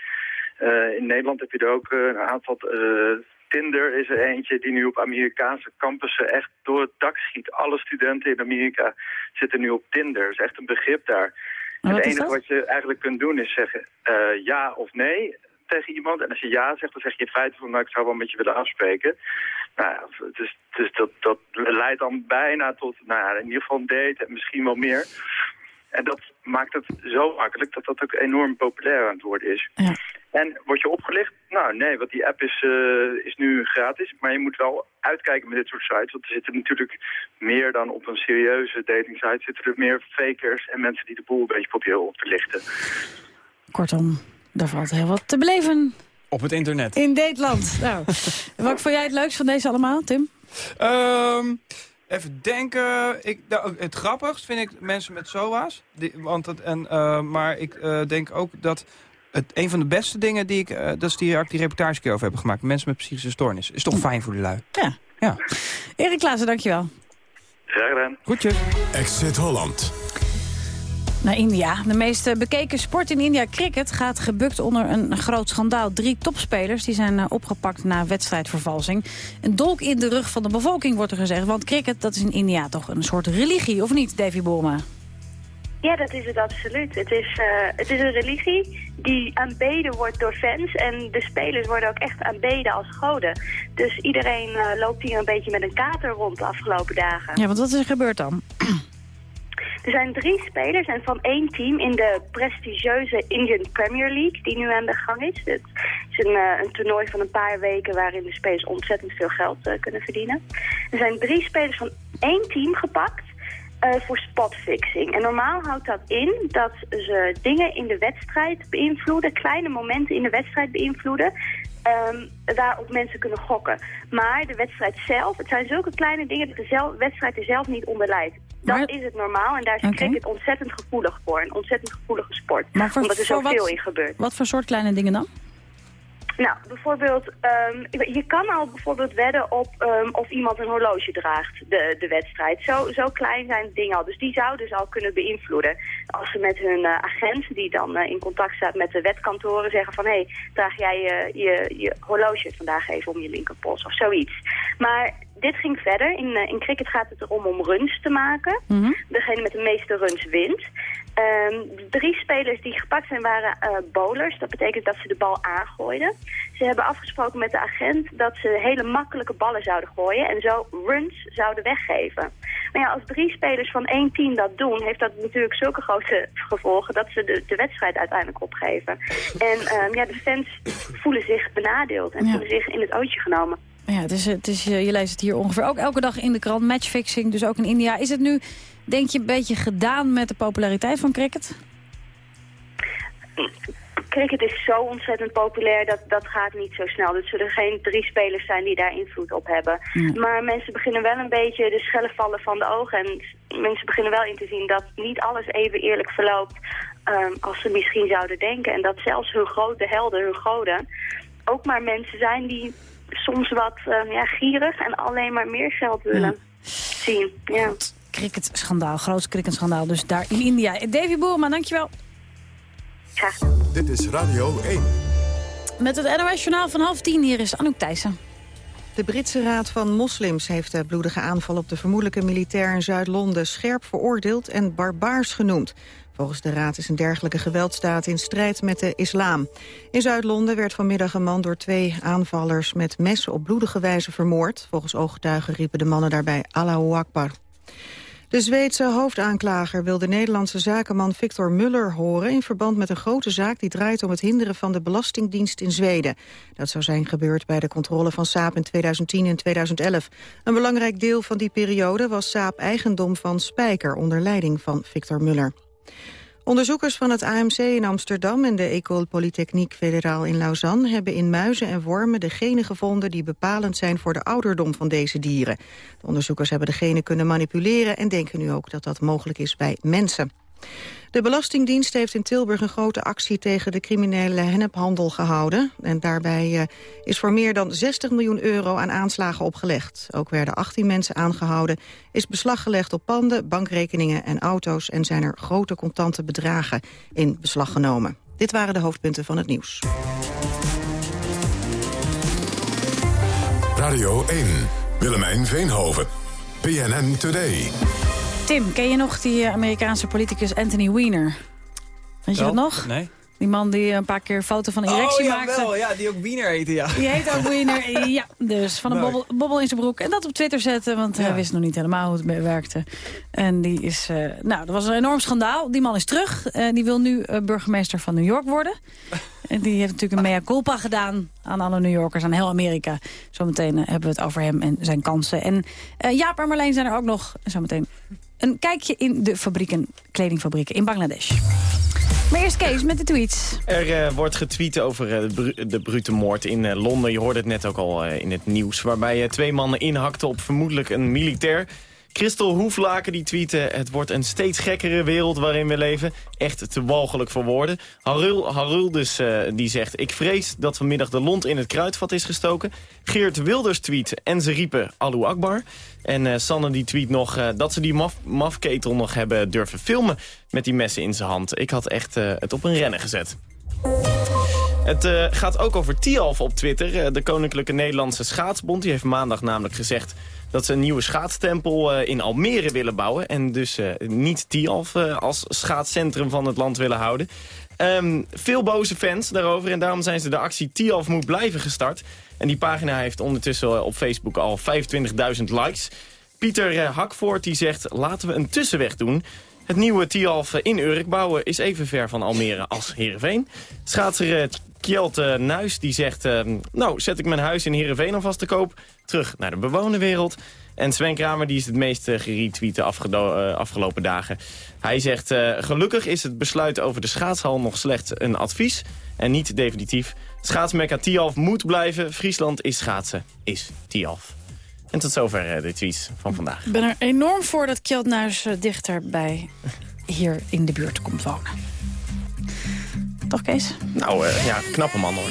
Uh, in Nederland heb je er ook een aantal uh, Tinder is er eentje die nu op Amerikaanse campussen echt door het dak schiet. Alle studenten in Amerika zitten nu op Tinder. Dat is echt een begrip daar. het enige wat je eigenlijk kunt doen is zeggen uh, ja of nee tegen iemand. En als je ja zegt, dan zeg je in feite van, nou, ik zou wel met je willen afspreken. Nou ja, dus, dus dat, dat leidt dan bijna tot, nou ja, in ieder geval een date en misschien wel meer. En dat maakt het zo makkelijk dat dat ook enorm populair aan het worden is. Ja. En word je opgelicht? Nou nee, want die app is, uh, is nu gratis. Maar je moet wel uitkijken met dit soort sites. Want er zitten natuurlijk meer dan op een serieuze dating site... zitten er meer fakers en mensen die de boel een beetje proberen op te lichten.
Kortom, daar valt heel wat te beleven.
Op het internet.
In Dateland. nou, wat vond jij het leukst van deze allemaal, Tim?
Um, Even denken. Ik, nou, het grappigst vind ik mensen met SOA's. Die, want het, en, uh, maar ik uh, denk ook dat het, een van de beste dingen die ik... Uh, dat is die, die reportage keer over hebben gemaakt. Mensen met psychische stoornis. Is toch fijn voor die lui.
Ja.
ja.
Erik Klaassen, dankjewel.
Graag gedaan.
Goedjes.
Exit Holland
naar India. De meest bekeken sport in India, cricket, gaat gebukt onder een groot schandaal. Drie topspelers die zijn eh, opgepakt na wedstrijdvervalsing. Een dolk in de rug van de bevolking wordt er gezegd. Want cricket, dat is in India toch een soort religie, of niet, Davy Borma?
Ja, dat is het absoluut. Het is, uh, het is een religie die aanbeden wordt door fans. En de spelers worden ook echt aanbeden als goden. Dus iedereen uh, loopt hier een beetje met een kater rond de afgelopen dagen.
Ja, want wat is er gebeurd dan?
Er zijn drie spelers en van één team in de prestigieuze Indian Premier League die nu aan de gang is. Het is een, uh, een toernooi van een paar weken waarin de spelers ontzettend veel geld uh, kunnen verdienen. Er zijn drie spelers van één team gepakt uh, voor spotfixing. En normaal houdt dat in dat ze dingen in de wedstrijd beïnvloeden, kleine momenten in de wedstrijd beïnvloeden, um, waarop mensen kunnen gokken. Maar de wedstrijd zelf, het zijn zulke kleine dingen dat de wedstrijd er zelf niet onder leidt. Dat is het normaal en daar is okay. het ontzettend gevoelig voor. Een ontzettend gevoelige sport. Maar voor, omdat er zoveel in gebeurt.
Wat voor soort kleine dingen dan?
Nou, bijvoorbeeld, um, je kan al bijvoorbeeld wedden op um, of iemand een horloge draagt, de, de wedstrijd. Zo, zo klein zijn dingen al. Dus die zouden ze al kunnen beïnvloeden. Als ze met hun uh, agent, die dan uh, in contact staat met de wetkantoren, zeggen van... hé, hey, draag jij uh, je, je horloge vandaag even om je linkerpols of zoiets. Maar dit ging verder. In, uh, in cricket gaat het erom om runs te maken. Mm -hmm. Degene met de meeste runs wint. Um, de drie spelers die gepakt zijn waren uh, bowlers. Dat betekent dat ze de bal aangooiden. Ze hebben afgesproken met de agent dat ze hele makkelijke ballen zouden gooien... en zo runs zouden weggeven. Maar ja, als drie spelers van één team dat doen... heeft dat natuurlijk zulke grote gevolgen dat ze de, de wedstrijd uiteindelijk opgeven. En um, ja, de fans voelen zich benadeeld en ja. voelen zich in het ootje genomen.
Ja, het is, het is, je leest het hier ongeveer ook elke dag in de krant. Matchfixing, dus ook in India. Is het nu, denk je, een beetje gedaan met de populariteit van cricket?
cricket is zo ontzettend populair, dat, dat gaat niet zo snel. Er zullen geen drie spelers zijn die daar invloed op hebben. Maar mensen beginnen wel een beetje de schellen vallen van de ogen. En mensen beginnen wel in te zien dat niet alles even eerlijk verloopt ehm, als ze misschien zouden denken. En dat zelfs hun grote helden, hun goden, ook maar mensen zijn die soms wat ehm, ja, gierig en alleen maar meer geld willen zien. Ja.
Cricket-schandaal, groot cricket-schandaal dus daar in India. Davy Boerman, dankjewel.
Graag.
Dit is Radio 1.
Met het NOS-journaal van half tien, hier is Anouk Thijssen.
De Britse Raad van Moslims heeft de bloedige aanval op de vermoedelijke militair in Zuid-Londen scherp veroordeeld en barbaars genoemd. Volgens de Raad is een dergelijke geweldstaat in strijd met de islam. In Zuid-Londen werd vanmiddag een man door twee aanvallers met messen op bloedige wijze vermoord. Volgens ooggetuigen riepen de mannen daarbij Allahu Akbar. De Zweedse hoofdaanklager wil de Nederlandse zakenman Victor Muller horen... in verband met een grote zaak die draait om het hinderen van de Belastingdienst in Zweden. Dat zou zijn gebeurd bij de controle van Saab in 2010 en 2011. Een belangrijk deel van die periode was Saab eigendom van Spijker... onder leiding van Victor Muller. Onderzoekers van het AMC in Amsterdam en de École Polytechnique Federaal in Lausanne hebben in muizen en wormen de genen gevonden die bepalend zijn voor de ouderdom van deze dieren. De onderzoekers hebben de genen kunnen manipuleren en denken nu ook dat dat mogelijk is bij mensen. De Belastingdienst heeft in Tilburg een grote actie tegen de criminele hennephandel gehouden. En daarbij uh, is voor meer dan 60 miljoen euro aan aanslagen opgelegd. Ook werden 18 mensen aangehouden, is beslag gelegd op panden, bankrekeningen en auto's... en zijn er grote contante bedragen in beslag genomen. Dit waren de hoofdpunten van het nieuws.
Radio 1, Willemijn Veenhoven, PNN Today.
Tim, ken je nog die Amerikaanse politicus Anthony Weiner? Weet je dat nog?
Nee.
Die man die een paar keer foto van erectie
oh, ja,
maakte.
Wel, ja, die ook Wiener heette, ja.
Die heet ook Wiener, ja. Dus van een bobbel, bobbel in zijn broek. En dat op Twitter zetten, want hij wist nog niet helemaal hoe het werkte. En die is, eh, nou, dat was een enorm schandaal. Die man is terug. Eh, die wil nu eh, burgemeester van New York worden. En die heeft natuurlijk een mea culpa gedaan aan alle New Yorkers, aan heel Amerika. Zometeen eh, hebben we het over hem en zijn kansen. En eh, Jaap en Marleen zijn er ook nog. Zometeen een kijkje in de fabrieken, kledingfabrieken in Bangladesh. Maar eerst Kees met de tweets.
Er eh, wordt getweet over eh, de, bru- de brute moord in eh, Londen. Je hoorde het net ook al in het nieuws. Waarbij twee mannen inhakten op vermoedelijk een militair. Christel Hoeflaken die tweette... het wordt een steeds gekkere wereld waarin we leven. Echt te walgelijk voor woorden. Harul, Harul dus eh, die zegt... ik vrees dat vanmiddag de lont in het kruidvat is gestoken. Geert Wilders tweet en ze riepen Allahu Akbar. En eh, Sanne die tweet nog eh, dat ze die maf mafketel nog hebben durven filmen... met die messen in zijn hand. Ik had echt het op een rennen gezet. Het gaat ook over Tialf op Twitter. De Koninklijke Nederlandse Schaatsbond die heeft maandag namelijk gezegd... dat ze een nieuwe schaatstempel eh, in Almere willen bouwen. En dus eh, niet Tialf eh, als schaatscentrum van het land willen houden. Ehm, veel boze fans daarover en daarom zijn ze de actie Tialf moet blijven gestart. En die pagina heeft ondertussen op Facebook al 25.000 likes. Pieter Hakvoort die zegt laten we een tussenweg doen... Het nieuwe Tialf in Urk bouwen is even ver van Almere als Heerenveen. Schaatser Kjeld eh, Nuis die zegt... eh, nou, zet ik mijn huis in Heerenveen alvast te koop. Terug naar de bewoonde wereld. En Sven Kramer die is het meest uh, geretweet de afgedo- eh, afgelopen dagen. Hij zegt, eh, gelukkig is het besluit over de schaatshal nog slechts een advies. En niet definitief. Schaatsmekka Tialf moet blijven. Friesland is schaatsen, is Tialf. En tot zover eh, de tweets van vandaag.
Ik ben er enorm voor dat Kjeldnuis uh, dichterbij hier in de buurt komt wonen. Toch, Kees?
Nou, uh, ja, knappe man hoor.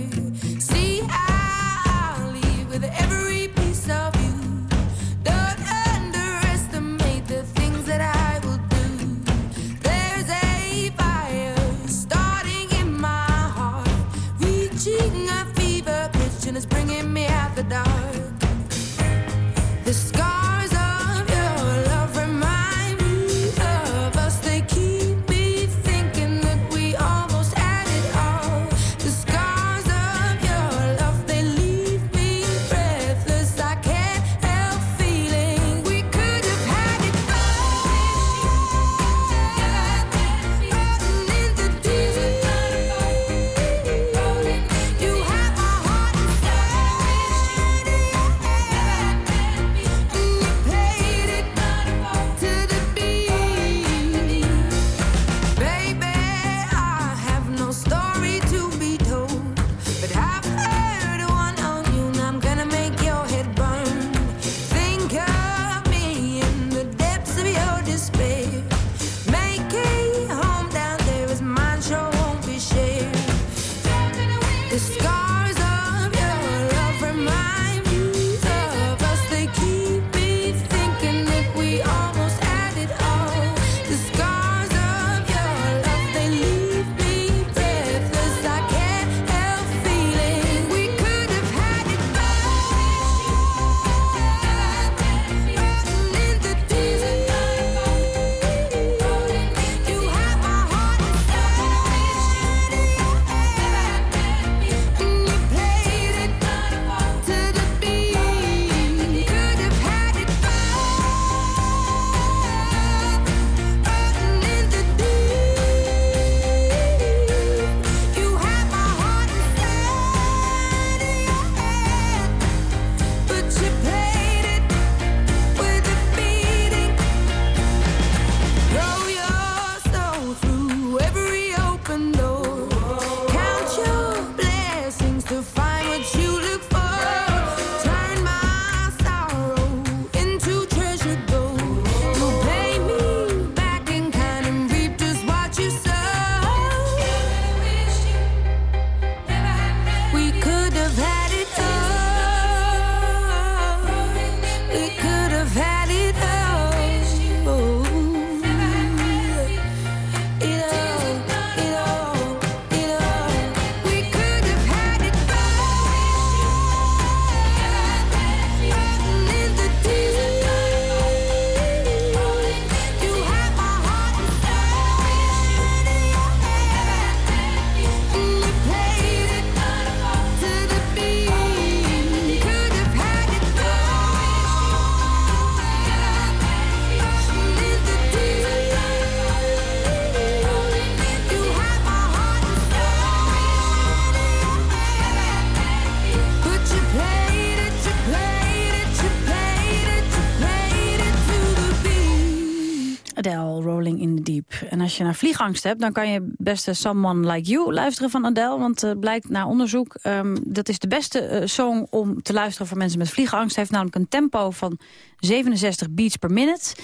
Je naar vliegangst hebt, dan kan je beste Someone Like You luisteren van Adele. Want het blijkt na onderzoek, ehm, dat is de beste eh, song om te luisteren voor mensen met vliegangst. heeft namelijk een tempo van 67 beats per minute.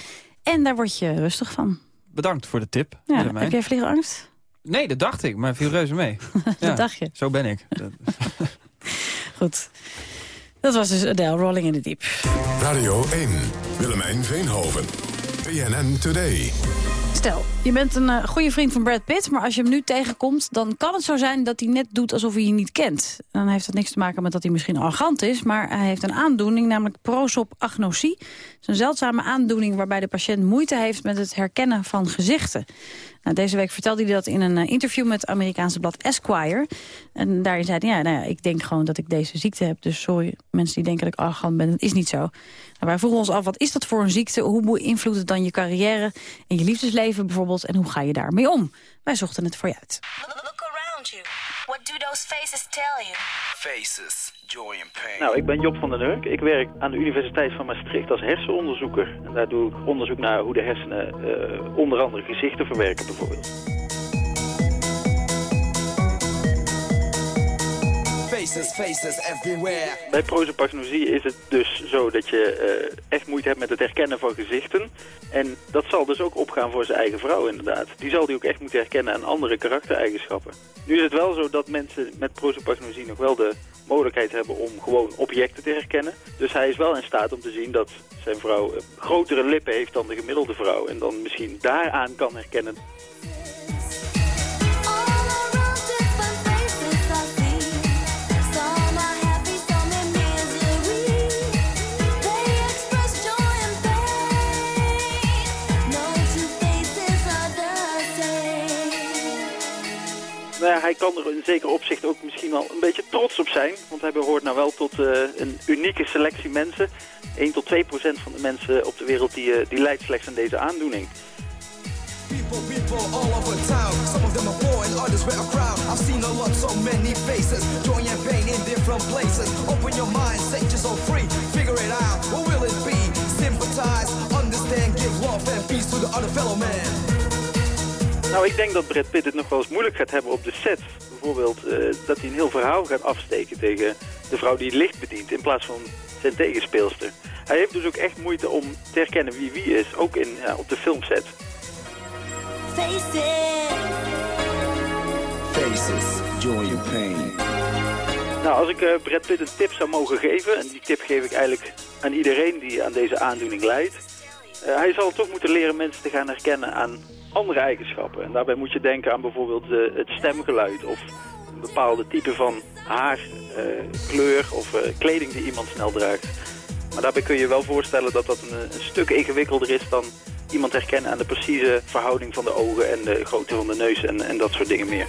En daar word je rustig van.
Bedankt voor de tip.
Ja, heb jij vliegangst?
Nee, dat dacht ik, maar viel reuze mee. Ja,
dacht je.
Zo ben ik. Dat-
Goed. Dat was dus Adele, Rolling in the Deep.
Radio 1, Willemijn Veenhoven. PNN Today.
Stel, je bent een eh, goede vriend van Brad Pitt... maar als je hem nu tegenkomt, dan kan het zo zijn dat hij net doet alsof hij je niet kent. Dan heeft dat niks te maken met dat hij misschien arrogant is... maar hij heeft een aandoening, namelijk prosopagnosie. Het is een zeldzame aandoening waarbij de patiënt moeite heeft... met het herkennen van gezichten. Nou, deze week vertelde hij dat in een eh, interview met het Amerikaanse blad Esquire. En daarin zei hij, ja, nou ja, ik denk gewoon dat ik deze ziekte heb. Dus sorry, mensen die denken dat ik arrogant ben, dat is niet zo. Nou, wij vroegen ons af, wat is dat voor een ziekte? Hoe beïnvloedt het dan je carrière en je liefdesleven bijvoorbeeld? En hoe ga je daarmee om? Wij zochten het voor je uit.
Look around you. What do those faces tell you?
Faces, joy and pain.
Nou, ik ben Job van den Hurk. Ik werk aan de Universiteit van Maastricht als hersenonderzoeker. En daar doe ik onderzoek naar hoe de hersenen eh, onder andere gezichten verwerken bijvoorbeeld.
Faces, everywhere.
Bij prosopagnosie is het dus zo dat je eh, echt moeite hebt met het herkennen van gezichten. En dat zal dus ook opgaan voor zijn eigen vrouw inderdaad. Die zal die ook echt moeten herkennen aan andere karaktereigenschappen. Nu is het wel zo dat mensen met prosopagnosie nog wel de mogelijkheid hebben om gewoon objecten te herkennen. Dus hij is wel in staat om te zien dat zijn vrouw eh, grotere lippen heeft dan de gemiddelde vrouw. En dan misschien daaraan kan herkennen Nou ja, hij kan er in zeker opzicht ook misschien wel een beetje trots op zijn. Want hij behoort nou wel tot eh, een unieke selectie mensen. 1 tot 2 procent van de mensen op de wereld die, eh, die lijdt slechts aan deze aandoening.
People, people all over town. Some of them are poor and others wear a crown. I've seen a lot, so many faces. Joy and pain in different places. Open your mind, set yourself free. Figure it out, what will it be? Sympathize, understand, give love and peace to the other fellow man.
Nou, ik denk dat Brad Pitt het nog wel eens moeilijk gaat hebben op de set. Bijvoorbeeld eh, dat hij een heel verhaal gaat afsteken tegen de vrouw die het licht bedient in plaats van zijn tegenspeelster. Hij heeft dus ook echt moeite om te herkennen wie wie is, ook in, ja, op de filmset.
Faces.
Faces, joy and pain.
Nou, als ik eh, Brad Pitt een tip zou mogen geven, en die tip geef ik eigenlijk aan iedereen die aan deze aandoening lijdt. eh, hij zal toch moeten leren mensen te gaan herkennen aan andere eigenschappen. En daarbij moet je denken aan bijvoorbeeld eh, het stemgeluid of een bepaalde type van haar, eh, kleur of eh, kleding die iemand snel draagt. Maar daarbij kun je wel voorstellen dat dat een, een stuk ingewikkelder is dan iemand herkennen aan de precieze verhouding van de ogen en de grootte van de neus en, en dat soort dingen meer.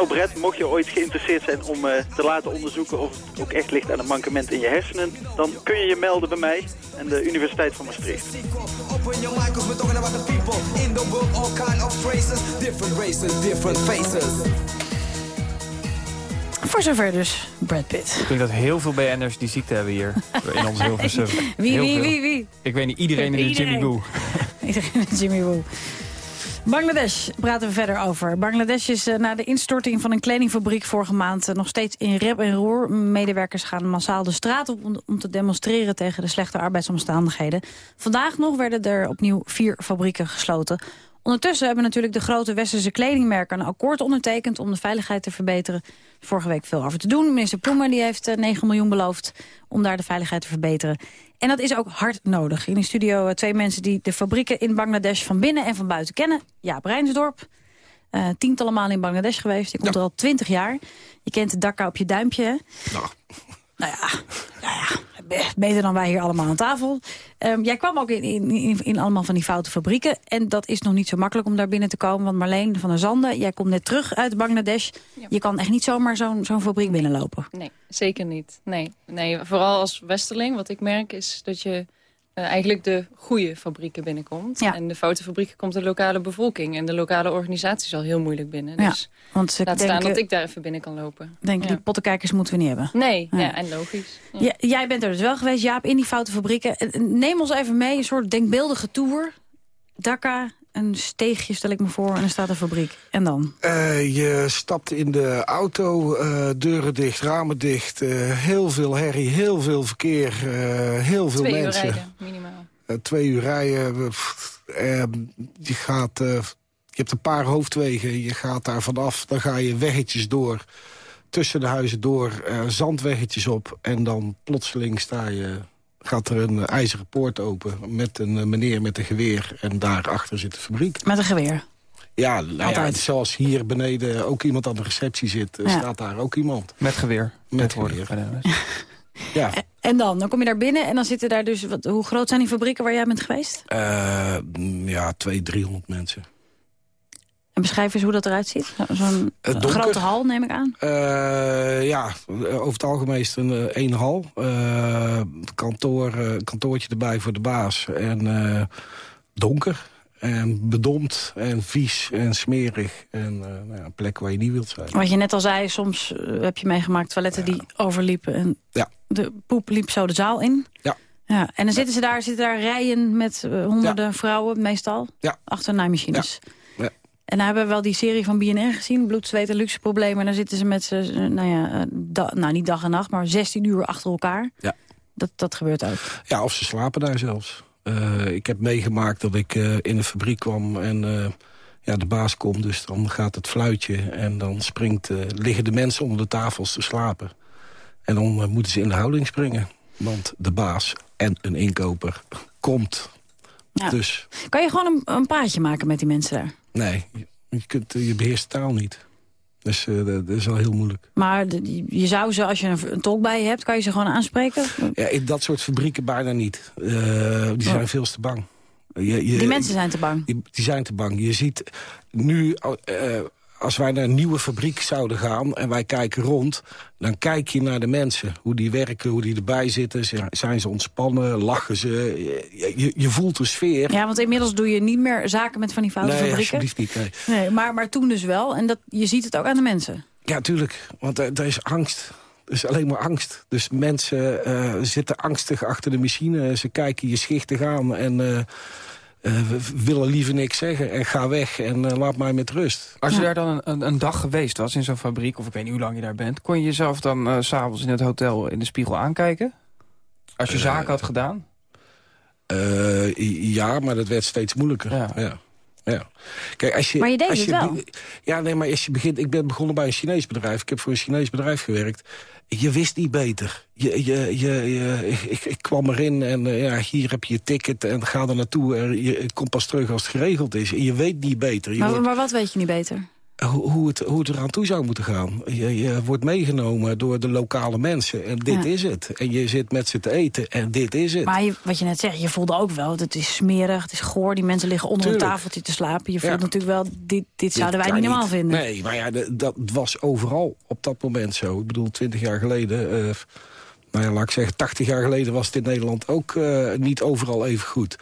Nou Brett, mocht je ooit geïnteresseerd zijn om eh, te laten onderzoeken of het ook echt ligt aan een mankement in je hersenen, dan kun je je melden bij mij en de Universiteit van Maastricht.
In.
Voor zover dus Brad Pitt.
Ik denk dat heel veel BN'ers die ziekte hebben hier in ons Hilversum.
Wie,
Heel
wie,
veel.
wie, wie?
Ik weet niet, iedereen in de. Jimmy Boo.
Iedereen met Jimmy Woo. Bangladesh praten we verder over. Bangladesh is eh, na de instorting van een kledingfabriek vorige maand... eh, nog steeds in rep en roer. Medewerkers gaan massaal de straat op om, om te demonstreren... tegen de slechte arbeidsomstandigheden. Vandaag nog werden er opnieuw vier fabrieken gesloten. Ondertussen hebben natuurlijk de grote westerse kledingmerken... een akkoord ondertekend om de veiligheid te verbeteren. Vorige week veel over te doen. Minister Ploemen die heeft eh, 9 miljoen beloofd om daar de veiligheid te verbeteren. En dat is ook hard nodig. In de studio eh, twee mensen die de fabrieken in Bangladesh van binnen en van buiten kennen. Jaap Rijnsdorp, eh, tientallen malen in Bangladesh geweest. Je komt er al twintig jaar. Je kent het Dhaka op je duimpje. hè? Nou ja, nou ja, be- beter dan wij hier allemaal aan tafel. Ehm, jij kwam ook in, in, in, allemaal van die foute fabrieken. En dat is nog niet zo makkelijk om daar binnen te komen. Want Marleen van der Zanden, jij komt net terug uit Bangladesh. Je kan echt niet zomaar zo'n zo'n fabriek binnenlopen.
Nee, zeker niet. Nee. nee, vooral als westerling. Wat ik merk is dat je... eh, eigenlijk de goede fabrieken binnenkomt. En de foute fabrieken komt de lokale bevolking. En de lokale organisatie al heel moeilijk binnen.
Ja,
Dus
want ze
laat staan
denken-
dat ik daar even binnen kan lopen.
Denk
Ja.
die pottenkijkers moeten we niet hebben.
Nee, ja.
Ja.
en logisch. Ja.
Ja, jij bent er dus wel geweest, Jaap, in die foute fabrieken. Eh, Neem ons even mee, een soort denkbeeldige tour. Dhaka, een steegje stel ik me voor, en er staat een fabriek. En dan?
Eh, je stapt in de auto, eh, deuren dicht, ramen dicht. eh, heel veel herrie, heel veel verkeer, eh, heel veel
Twee uur
mensen.
rijden, minimaal.
Eh, twee uur rijden. pff, je, gaat, eh, je hebt een paar hoofdwegen, je gaat daar vanaf. Dan ga je weggetjes door, tussen de huizen door, eh, zandweggetjes op. En dan plotseling sta je, gaat er een ijzeren poort open... met een eh, meneer met een geweer en daarachter zit de fabriek.
Met een geweer.
Ja, nou ja, zoals hier beneden ook iemand aan de receptie zit... eh,
Ja.
staat daar ook iemand.
Met geweer.
Met geweer. Ja.
En dan? Dan kom je daar binnen en dan zitten daar dus... Wat, hoe groot zijn die fabrieken waar jij bent geweest?
Eh, mm, ja, 200, 300 mensen.
En beschrijf eens hoe dat eruit ziet. Zo- Zo'n
Eh,
grote hal, neem ik aan.
Eh, ja, over het algemeen is het een eh, één hal. Eh, kantoor, eh, kantoortje erbij voor de baas. En eh, donker. En bedompt en vies en smerig. En eh, nou ja, een plek waar je niet wilt zijn.
Wat je net al zei, soms eh, heb je meegemaakt toiletten die overliepen. En
Ja.
de poep liep zo de zaal in.
Ja.
Ja, en dan zitten ze daar, zitten daar rijen met eh, honderden vrouwen, meestal. Achter naaimachines.
Ja.
En dan hebben we wel die serie van BNR gezien, bloed, zweet en luxe problemen. En dan zitten ze met z'n, eh, nou ja, eh, da- nou niet dag en nacht, maar 16 uur achter elkaar.
Ja.
Dat, dat gebeurt ook.
Ja, of ze slapen daar zelfs. Eh, ik heb meegemaakt dat ik eh, in een fabriek kwam en ja, de baas komt. Dus dan gaat het fluitje en dan springt, liggen de mensen onder de tafels te slapen. En dan moeten ze in de houding springen. Want de baas en een inkoper komt.
Ja.
Dus
Kan je gewoon een, een praatje maken met die mensen daar?
Nee, je, kunt, eh, je beheerst taal niet. Dus eh, dat, is wel heel moeilijk.
Maar de- je zou ze, als je een, een tolk bij je hebt, kan je ze gewoon aanspreken?
Ja, in dat soort fabrieken bijna niet. Eh, die zijn veel te bang. Je, je-
Oh. Die mensen zijn te bang.
Die, die zijn te bang. Je ziet nu, eh, als wij naar een nieuwe fabriek zouden gaan... en wij kijken rond, dan kijk je naar de mensen. Hoe die werken, hoe die erbij zitten. Zijn- ze ontspannen, lachen ze? Je, je, voelt de sfeer.
Ja, want inmiddels doe je niet meer zaken met van die foute
nee,
fabrieken.
alsjeblieft niet. Nee.
Nee, maar, maar toen dus wel. En dat, je ziet het ook aan de mensen.
Ja, tuurlijk. Want er, er is angst. Er is alleen maar angst. Dus mensen eh, zitten angstig achter de machine. Ze kijken je schichtig aan en eh, willen liever niks zeggen. En ga weg en eh, laat mij met rust.
Als je daar dan een, een, dag geweest was in zo'n fabriek, of ik weet niet hoe lang je daar bent... kon je jezelf dan eh, s s'avonds in het hotel in de spiegel aankijken? Als je
Eh,
zaken had gedaan?
Eh, ja, maar dat werd steeds moeilijker. Ja. ja. Kijk, als je,
Maar je deed
als
het
je,
wel.
Ja, nee, maar als je begint... Ik ben begonnen bij een Chinees bedrijf. Ik heb voor een Chinees bedrijf gewerkt. Je wist niet beter. Je, je, je, je- ik, ik kwam erin en eh, ja, hier heb je je ticket en ga er naartoe. En je komt pas terug als het geregeld is. En je weet niet beter. Je
Maar,
wordt-
maar wat weet je niet beter?
Hoe, het, hoe het eraan toe zou moeten gaan. Je, je wordt meegenomen door de lokale mensen. En dit
Ja.
is het. En je zit met ze te eten. En dit is het.
Maar je, wat je net zegt, je voelde ook wel, het is smerig, het is goor. Die mensen liggen onder
Tuurlijk.
een tafeltje te slapen. Je voelt
Ja.
natuurlijk wel, dit, dit zouden
Dit
wij niet normaal vinden.
Nee, maar ja, dat was overal op dat moment zo. Ik bedoel, twintig jaar geleden... eh, nou ja, laat ik zeggen, 80 jaar geleden was het in Nederland ook eh, niet overal even goed.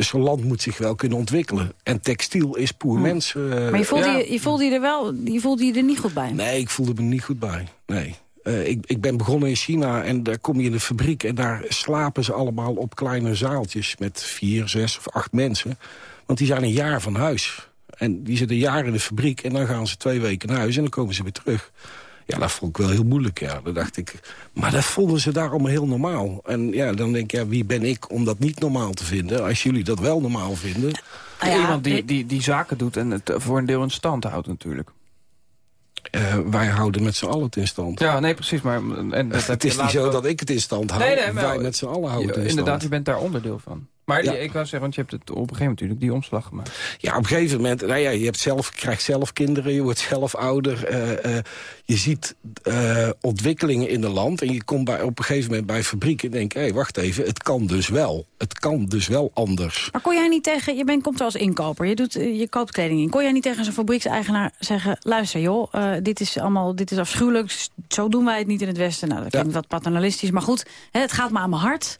Dus zo'n land moet zich wel kunnen ontwikkelen. En textiel is poer
Hm.
mens. eh,
Maar je voelde,
ja.
je, je voelde je er wel, je voelde je er niet goed bij.
Nee, ik voelde me niet goed bij. Nee. Eh, ik, ik ben begonnen in China en daar kom je in de fabriek... en daar slapen ze allemaal op kleine zaaltjes met vier, zes of acht mensen. Want die zijn een jaar van huis. En die zitten een jaar in de fabriek en dan gaan ze twee weken naar huis... en dan komen ze weer terug. Ja, dat vond ik wel heel moeilijk, ja. Dan dacht ik, maar dat vonden ze daar allemaal heel normaal. En ja, dan denk ik, ja, wie ben ik om dat niet normaal te vinden... als jullie dat wel normaal vinden...
Iemand die, die, die zaken doet en het voor een deel in stand houdt natuurlijk.
Eh, wij houden met z'n allen het in stand.
Ja, nee, precies. Maar, en dat
het is niet zo dat ik het in stand hou.
Nee,
wij met z'n allen houden het in stand.
Inderdaad, je bent daar onderdeel van. Maar
Ja.
ik wou zeggen, want je hebt het op een gegeven moment natuurlijk die omslag gemaakt.
Ja, op een gegeven moment, nou ja, je hebt zelf, krijgt zelf kinderen, je wordt zelf ouder. eh, eh, je ziet eh, ontwikkelingen in het land en je komt bij, op een gegeven moment bij fabrieken en denk, hé, hey, wacht even, het kan dus wel. Het kan dus wel anders.
Maar kon jij niet tegen, je bent, komt er als inkoper, je, doet, je koopt kleding in. Kon jij niet tegen zo'n fabriekseigenaar zeggen, luister joh, eh, dit is allemaal, dit is afschuwelijk, zo doen wij het niet in het Westen. Nou, dat klinkt wat paternalistisch, maar goed, hè, het gaat me aan mijn hart.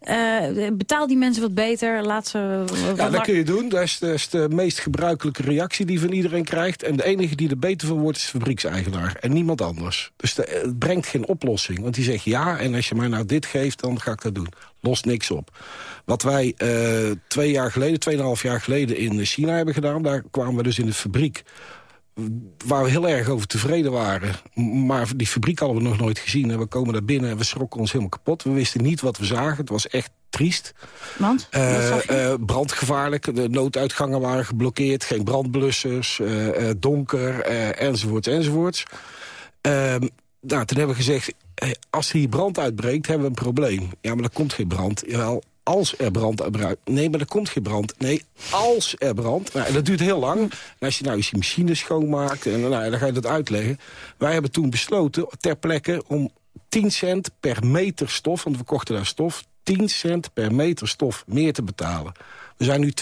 Eh, betaal die mensen wat beter, laat ze... wat
Ja, dat kun je doen. Dat is, de meest gebruikelijke reactie die van iedereen krijgt. En de enige die er beter van wordt is de fabriekseigenaar. En niemand anders. Dus de- het brengt geen oplossing. Want die zegt ja, en als je mij nou dit geeft, dan ga ik dat doen. Lost niks op. Wat wij eh, twee jaar geleden, tweeënhalf jaar geleden in China hebben gedaan... daar kwamen we dus in de fabriek waar we heel erg over tevreden waren. Maar die fabriek hadden we nog nooit gezien. En we komen daar binnen en we schrokken ons helemaal kapot. We wisten niet wat we zagen. Het was echt triest.
Want?
Eh, eh, brandgevaarlijk. De nooduitgangen waren geblokkeerd. Geen brandblussers. eh, donker. enzovoorts, enzovoorts. Ehm, nou, toen hebben we gezegd... als er hier brand uitbreekt, hebben we een probleem. Ja, maar er komt geen brand. Jawel, als er brand. Nee, maar er komt geen brand. Nee, als er brand. Nou, en dat duurt heel lang. En als je nou eens die machine schoonmaakt... En, nou, dan ga je dat uitleggen. Wij hebben toen besloten ter plekke om 10 cent per meter stof... want we kochten daar stof... 10 cent per meter stof meer te betalen. We zijn nu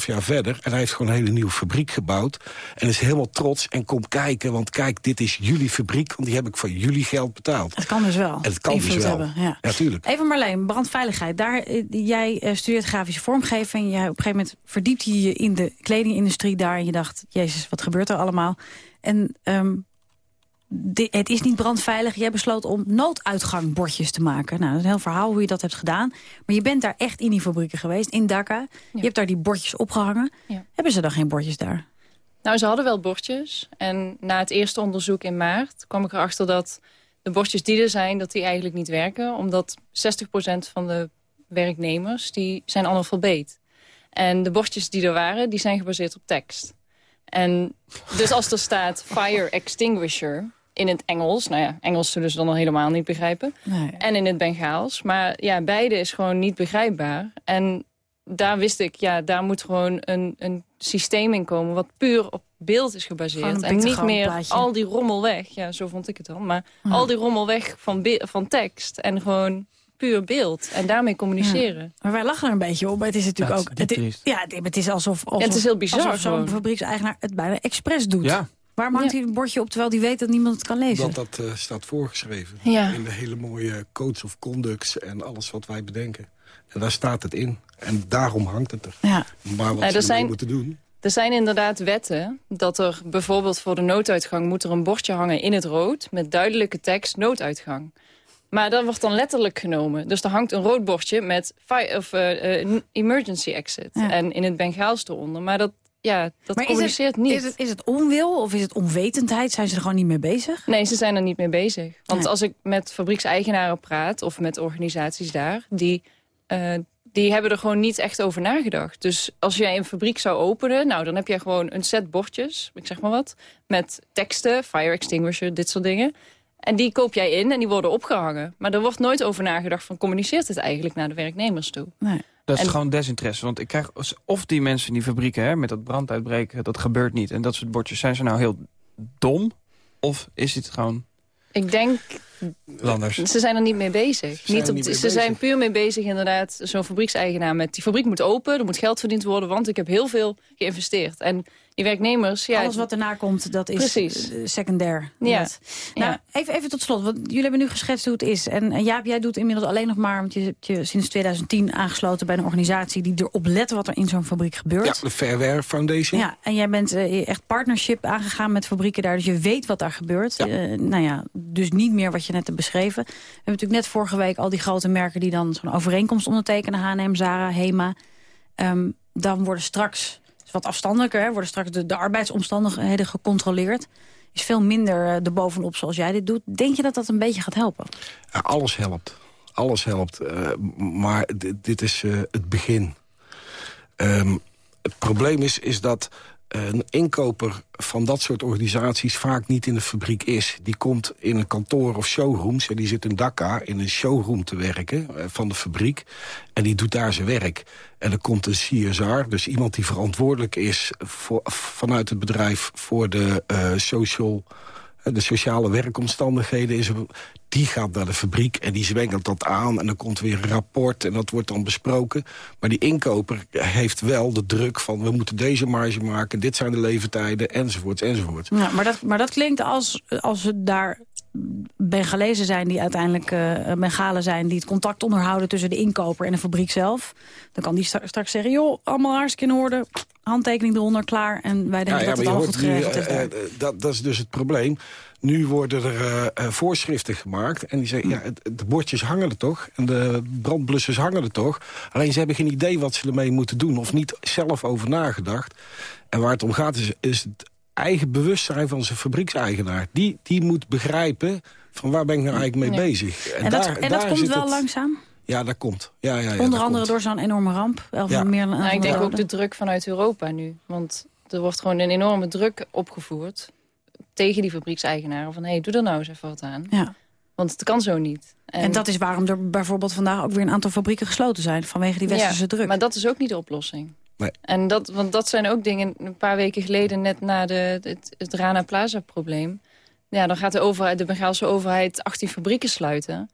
2,5 jaar verder en hij heeft gewoon een hele nieuwe fabriek gebouwd. En is helemaal trots en komt kijken, want kijk, dit is jullie fabriek... want die heb ik van jullie geld betaald.
Het kan dus wel.
En het kan
invloed
dus wel.
Hebben, ja. Even Marleen, brandveiligheid. Daar, eh, jij eh, studeert grafische vormgeving. Jij, op een gegeven moment verdiepte je je in de kledingindustrie daar. En je dacht, jezus, wat gebeurt er allemaal? En ehm, het is niet brandveilig. Jij besloot om nooduitgangbordjes te maken. Nou, dat is een heel verhaal hoe je dat hebt gedaan. Maar je bent daar echt in die fabrieken geweest, in Dhaka. Je hebt daar die bordjes opgehangen.
Ja.
Hebben ze dan geen bordjes daar?
Nou, ze hadden wel bordjes. En na het eerste onderzoek in maart kwam ik erachter dat de bordjes die er zijn, dat die eigenlijk niet werken. Omdat 60% van de werknemers, die zijn analfabeet. En de bordjes die er waren, die zijn gebaseerd op tekst. En dus als er staat fire extinguisher in het Engels... nou ja, Engels zullen ze dan al helemaal niet begrijpen.
Nee.
En in het Bengaals. Maar ja, beide is gewoon niet begrijpbaar. En daar wist ik, ja, daar moet gewoon een, een systeem in komen... wat puur op beeld is gebaseerd. En niet meer al die rommel weg. Ja, zo vond ik het dan. Maar
Ja.
al die rommel weg van, van tekst. En gewoon puur beeld. En daarmee communiceren.
Maar wij lachen er een beetje op. maar Het is natuurlijk ook.
is
Het is, ja, het- is alsof, alsof,
het is heel bizar
alsof zo'n fabriekseigenaar het bijna expres doet.
Ja.
Waarom hangt hij een bordje op terwijl hij weet dat niemand het kan lezen?
Dat dat eh, staat voorgeschreven.
Ja.
In de hele mooie codes of conducts en alles wat wij bedenken. En daar staat het in. En daarom hangt het er.
Ja.
Maar wat
Ja, er
ze
zijn-
moeten doen...
Er zijn inderdaad wetten dat er bijvoorbeeld voor de nooduitgang... moet er een bordje hangen in het rood met duidelijke tekst nooduitgang. Maar dat wordt dan letterlijk genomen. Dus er hangt een rood bordje met fire, of, eh, eh, emergency exit.
Ja.
En in het Bengaals eronder. Maar dat, ja, dat
maar is
communiceert
het,
niet.
Is het, is het onwil of is het onwetendheid? Zijn ze er gewoon niet mee bezig?
Nee, ze zijn er niet mee bezig. Want
Nee.
als ik met fabriekseigenaren praat... of met organisaties daar... die, eh, die hebben er gewoon niet echt over nagedacht. Dus als jij een fabriek zou openen... nou, dan heb je gewoon een set bordjes, ik zeg maar wat... met teksten, fire extinguisher, dit soort dingen... En die koop jij in en die worden opgehangen. Maar er wordt nooit over nagedacht van... communiceert het eigenlijk naar de werknemers toe?
Nee.
Dat is
En-
gewoon desinteresse. Want ik krijg of die mensen in die fabrieken hè, met dat branduitbreken, dat gebeurt niet. En dat soort bordjes, zijn ze nou heel dom? Of is het gewoon
Ik denk,
anders?
ze zijn er niet mee bezig.
zijn
Niet op,
niet
ze
bezig.
zijn puur mee bezig inderdaad. Zo'n fabriekseigenaar met die fabriek moet open. Er moet geld verdiend worden, want ik heb heel veel geïnvesteerd. En die werknemers... Ja,
Alles wat erna komt, dat is
Precies.
eh, secundair.
Ja.
Net. Nou, even, even tot slot. Want jullie hebben nu geschetst hoe het is. En, en Jaap, jij doet inmiddels alleen nog maar... want je hebt je sinds 2010 aangesloten bij een organisatie... die erop let wat er in zo'n fabriek gebeurt.
Ja, de Fairware Foundation.
Ja, en jij bent eh, echt partnership aangegaan met fabrieken daar. Dus je weet wat daar gebeurt. Eh, nou ja, dus niet meer wat je net hebt beschreven. We hebben natuurlijk net vorige week al die grote merken... die dan zo'n overeenkomst ondertekenen. H&M, Zara, Hema. Ehm, dan worden straks, is wat afstandelijker... Worden straks de, de arbeidsomstandigheden gecontroleerd. Is veel minder eh, erbovenop zoals jij dit doet. Denk je dat dat een beetje gaat helpen?
Ja, alles helpt. Alles helpt. Eh, maar dit, dit is eh, het begin. Ehm, het probleem is, is dat een inkoper van dat soort organisaties vaak niet in de fabriek is. Die komt in een kantoor of showrooms. En die zit in Dhaka in een showroom te werken eh, van de fabriek. En die doet daar zijn werk. En er komt een CSR, dus iemand die verantwoordelijk is... Voor, vanuit het bedrijf voor de eh, social de sociale werkomstandigheden is... die gaat naar de fabriek en die zwengelt dat aan... en dan komt weer een rapport en dat wordt dan besproken. Maar die inkoper heeft wel de druk van... we moeten deze marge maken, dit zijn de leeftijden, enzovoort, enzovoort.
Ja, maar, dat, maar dat klinkt als, als het daar Bengalezen zijn die uiteindelijk eh Bengalen zijn... die het contact onderhouden tussen de inkoper en de fabriek zelf. Dan kan die stra- straks zeggen, joh, allemaal hartstikke in orde... handtekening eronder, klaar. En wij denken dat het
je
goed
nu,
geregeld is
eh, eh, dat, dat is dus het probleem. Nu worden er voorschriften gemaakt. En die zeggen, ja, het- de bordjes hangen er toch. En de brandblussers hangen er toch. Alleen ze hebben geen idee wat ze ermee moeten doen. Of niet zelf over nagedacht. En waar het om gaat is, is het eigen bewustzijn van zijn fabriekseigenaar. Die, die moet begrijpen van waar ben ik nou eigenlijk mee
Ja.
bezig.
En, dat, en dat komt wel
het-
langzaam?
Ja, dat komt. Ja, ja, ja,
Onder
dat
andere
komt.
door zo'n enorme ramp.
Ja.
meer dan
Nou, ik denk ook
1100
de druk vanuit Europa nu. Want er wordt gewoon een enorme druk opgevoerd tegen die fabriekseigenaren. Van, hé, hey, doe er nou eens even wat aan.
Ja.
Want het kan zo niet.
En, dat is waarom er bijvoorbeeld vandaag ook weer een aantal fabrieken gesloten zijn. Vanwege die westerse
Ja,
druk.
Maar dat is ook niet de oplossing.
Nee.
En dat, want dat zijn ook dingen, een paar weken geleden... net na de, het, het Rana Plaza-probleem... Ja, dan gaat de, overheid, de Bengaalse overheid 18 fabrieken sluiten.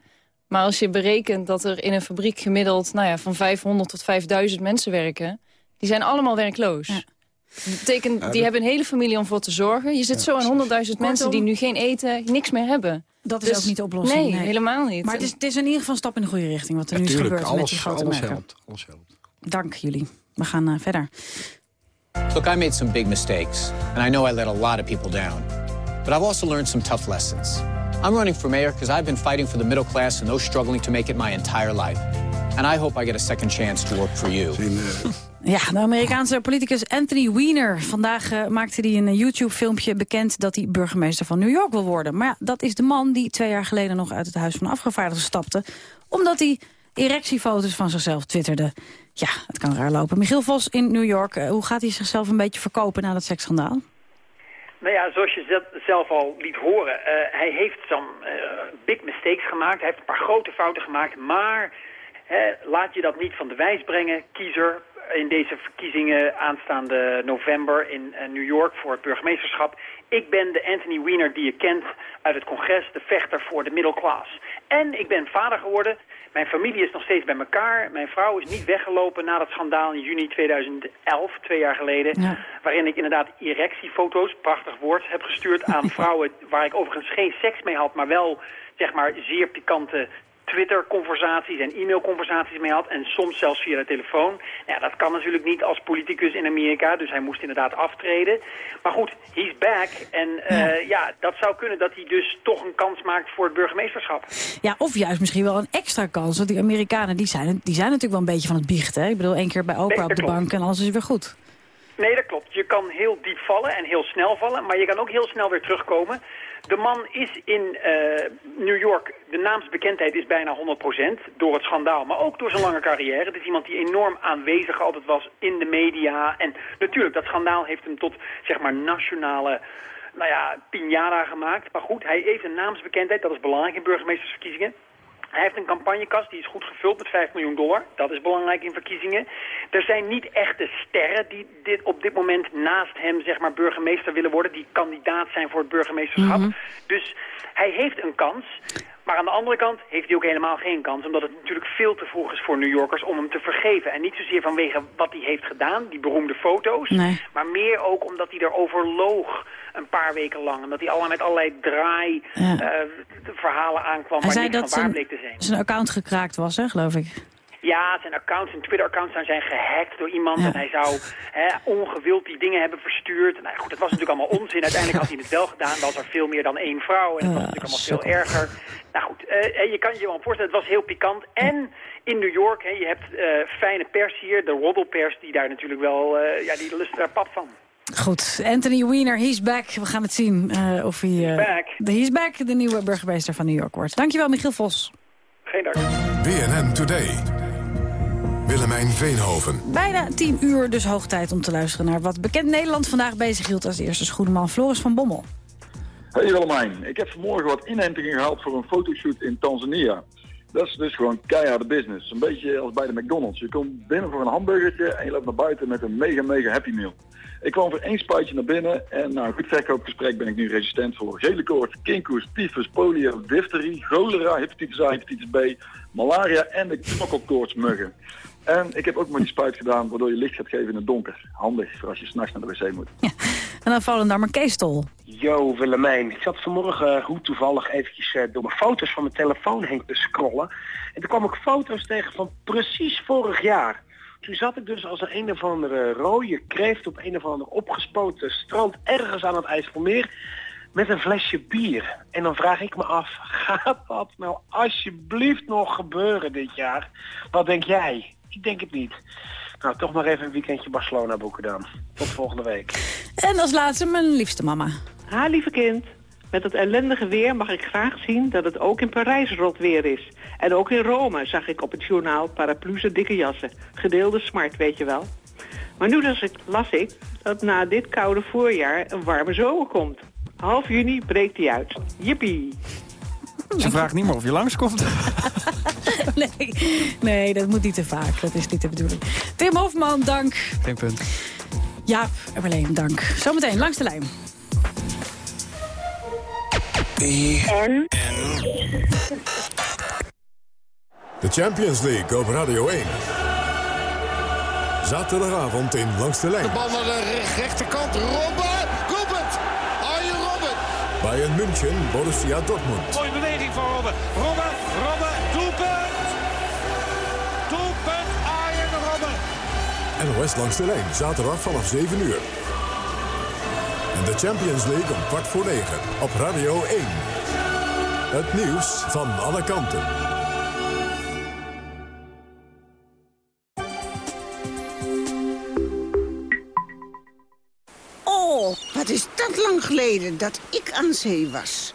Maar als je berekent dat er in een fabriek gemiddeld... Nou ja, van 500 tot 5000 mensen werken... die zijn allemaal werkloos. Dat betekent,
Ja,
die
dat-
hebben een hele familie om voor te zorgen. Je zit zo aan 100.000 mensen die nu geen eten, niks meer hebben.
Dat is
Dus-
ook niet de oplossing.
Nee, helemaal niet.
Maar het is, het is in ieder geval een stap in de goede richting. Wat er nu is
Tuurlijk,
gebeurd met die grote
alles
merken.
helpt. Alles helpt.
Dank jullie. We gaan eh, verder.
Look, I made some big mistakes, and I know I let a lot of people down. But I've also learned some tough lessons. I'm running for mayor because I've been fighting for the middle class and those struggling to make it my entire life. And I hope I get a second chance to work for you.
Ja, de Amerikaanse politicus Anthony Weiner. Vandaag eh, maakte hij een YouTube-filmpje bekend dat hij burgemeester van New York wil worden. Maar ja, dat is de man die twee jaar geleden nog uit het Huis van Afgevaardigden stapte. Omdat hij erectiefoto's van zichzelf twitterde. Ja, het kan raar lopen. Michiel Vos in New York. eh, hoe gaat hij zichzelf een beetje verkopen na dat seksschandaal?
Nou ja, zoals je ze- zelf al liet horen, eh, hij heeft some eh, big mistakes gemaakt. Hij heeft een paar grote fouten gemaakt, maar hè, laat je dat niet van de wijs brengen, kiezer. In deze verkiezingen aanstaande november in New York voor het burgemeesterschap. Ik ben de Anthony Weiner die je kent uit het congres, de vechter voor de middelklas. En ik ben vader geworden. Mijn familie is nog steeds bij elkaar. Mijn vrouw is niet weggelopen na dat schandaal in juni 2011, twee jaar geleden. Waarin ik inderdaad erectiefoto's, prachtig woord, heb gestuurd aan vrouwen waar ik overigens geen seks mee had, maar wel zeg maar zeer pikante Twitter-conversaties en e-mail-conversaties mee had. En soms zelfs via de telefoon. Ja, dat kan natuurlijk niet als politicus in Amerika. Dus hij moest inderdaad aftreden. Maar goed, he's back. En eh, ja. dat zou kunnen dat hij dus toch een kans maakt voor het burgemeesterschap.
Ja, of juist misschien wel een extra kans. Want die Amerikanen die zijn, die zijn natuurlijk wel een beetje van het biechten. Hè? Ik bedoel, één keer bij
Nee,
Oprah op de
klopt.
bank en alles is weer goed.
Nee, dat klopt. Je kan heel diep vallen en heel snel vallen, maar je kan ook heel snel weer terugkomen. De man is in eh, New York, de naamsbekendheid is bijna 100% door het schandaal, maar ook door zijn lange carrière. Het is iemand die enorm aanwezig altijd was in de media. En natuurlijk, dat schandaal heeft hem tot, zeg maar, nationale nou ja, piñata gemaakt. Maar goed, hij heeft een naamsbekendheid, dat is belangrijk in burgemeestersverkiezingen. Hij heeft een campagnekast, die is goed gevuld met 5 miljoen dollar. Dat is belangrijk in verkiezingen. Er zijn niet echte sterren die dit, op dit moment naast hem zeg maar, burgemeester willen worden... die kandidaat zijn voor het burgemeesterschap. Dus hij heeft een kans. Maar aan de andere kant heeft hij ook helemaal geen kans... omdat het natuurlijk veel te vroeg is voor New Yorkers om hem te vergeven. En niet zozeer vanwege wat hij heeft gedaan, die beroemde foto's...
Nee.
maar meer ook omdat hij erover loog een paar weken lang. Omdat hij allemaal met allerlei draai
Ja.
eh, verhalen aankwam...
Hij
waar
zei
niks
dat
van waar bleek te zijn.
zijn account gekraakt was, hè, geloof ik.
Ja, zijn accounts, zijn Twitter-accounts zijn, zijn gehackt door iemand. En hij zou hè, ongewild die dingen hebben verstuurd. Nou goed, dat was natuurlijk allemaal onzin. Uiteindelijk had hij het wel gedaan. Was er veel meer dan één vrouw. En dat was natuurlijk allemaal veel erger. Nou goed, eh, je kan je wel voorstellen, het was heel pikant. En in New York, hè, je hebt eh, fijne pers hier. De roddelpers, die daar natuurlijk wel, eh, ja, die lusten daar pap van.
Goed, Anthony Weiner, he's back. We gaan het zien eh, of hij... eh,
back.
de he's back, de nieuwe burgemeester van New York wordt. Dankjewel, Michiel Vos.
Geen dank.
BNN Today. Willemijn Veenhoven.
Bijna tien uur, dus hoog tijd om te luisteren naar wat bekend Nederland vandaag bezig hield als eerste schoenenman Floris van Bommel.
Hey Willemijn, ik heb vanmorgen wat inentingen gehaald voor een fotoshoot in Tanzania. Dat is dus gewoon keiharde business. Een beetje als bij de McDonald's. Je komt binnen voor een hamburgertje en je loopt naar buiten met een mega mega happy meal. Ik kwam voor één spuitje naar binnen en na een goed verkoopgesprek ben ik nu resistent voor gele koorts, kinkhoest, tyfus, polio, difterie, cholera, hepatitis A, hepatitis B, malaria en de knokkelkoortsmuggen. En ik heb ook maar die spuit gedaan waardoor je licht gaat geven in het donker. Handig voor als je s'nachts naar de wc moet.
En dan Volendammer Kees Tol.
Yo Willemijn, ik zat vanmorgen eh, hoe toevallig eventjes eh, door mijn foto's van mijn telefoon heen te scrollen. En toen kwam ik foto's tegen van precies vorig jaar. Toen zat ik dus als een een of andere rode kreeft op een of ander opgespoten strand ergens aan het IJsselmeer met een flesje bier. En dan vraag ik me af, gaat dat nou alsjeblieft nog gebeuren dit jaar? Wat denk jij? Ik denk het niet. Nou, toch maar even een weekendje Barcelona boeken dan. Tot volgende week.
En als laatste mijn liefste mama.
Ha, lieve kind. Met het ellendige weer mag ik graag zien dat het ook in Parijs rot weer is. En ook in Rome zag ik op het journaal paraplu's en dikke jassen. Gedeelde smart, weet je wel. Maar nu las ik, las ik dat na dit koude voorjaar een warme zomer komt. Half juni breekt die uit. Jippie.
Ze vraagt niet meer of je langskomt.
nee, nee, dat moet niet te vaak. Dat is niet de bedoeling. Tim Hofman, dank.
Geen punt.
Jaap Marleen, dank. Zometeen langs de lijn.
En?
De Champions League op Radio 1. Zaterdagavond in Langs de Lijn.
De bal naar de rechterkant. Robben! Robert! Arjen Robben!
Bayern München, Borussia Dortmund.
Mooie beweging van Robben. Robben! Robben!
NOS Langs de Lijn, zaterdag vanaf 7 uur. En de Champions League om kwart voor 9 op Radio 1. Het nieuws van alle kanten.
Oh, wat is dat lang geleden dat ik aan zee was.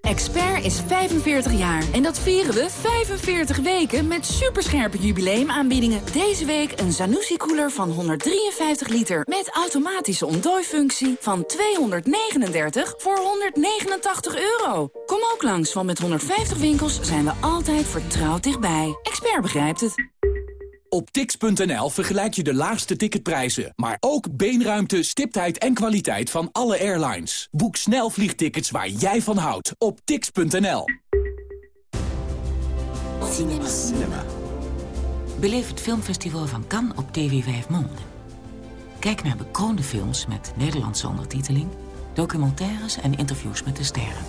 Expert is 45 jaar en dat vieren we 45 weken met superscherpe jubileumaanbiedingen. Deze week een Zanussi-koeler van 153 liter met automatische ontdooifunctie van 239 voor 189 euro. Kom ook langs, want met 150 winkels zijn we altijd vertrouwd dichtbij. Expert begrijpt het.
Op tix.nl vergelijk je de laagste ticketprijzen, maar ook beenruimte, stiptheid en kwaliteit van alle airlines. Boek snel vliegtickets waar jij van houdt op tix.nl.
Cinema. Beleef het filmfestival van Cannes op TV 5 Monde. Kijk naar bekroonde films met Nederlandse ondertiteling, documentaires en interviews met de sterren.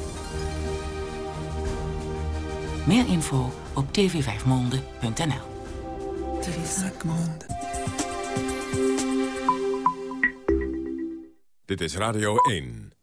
Meer info op tv5monde.nl.
Dit is Radio 1.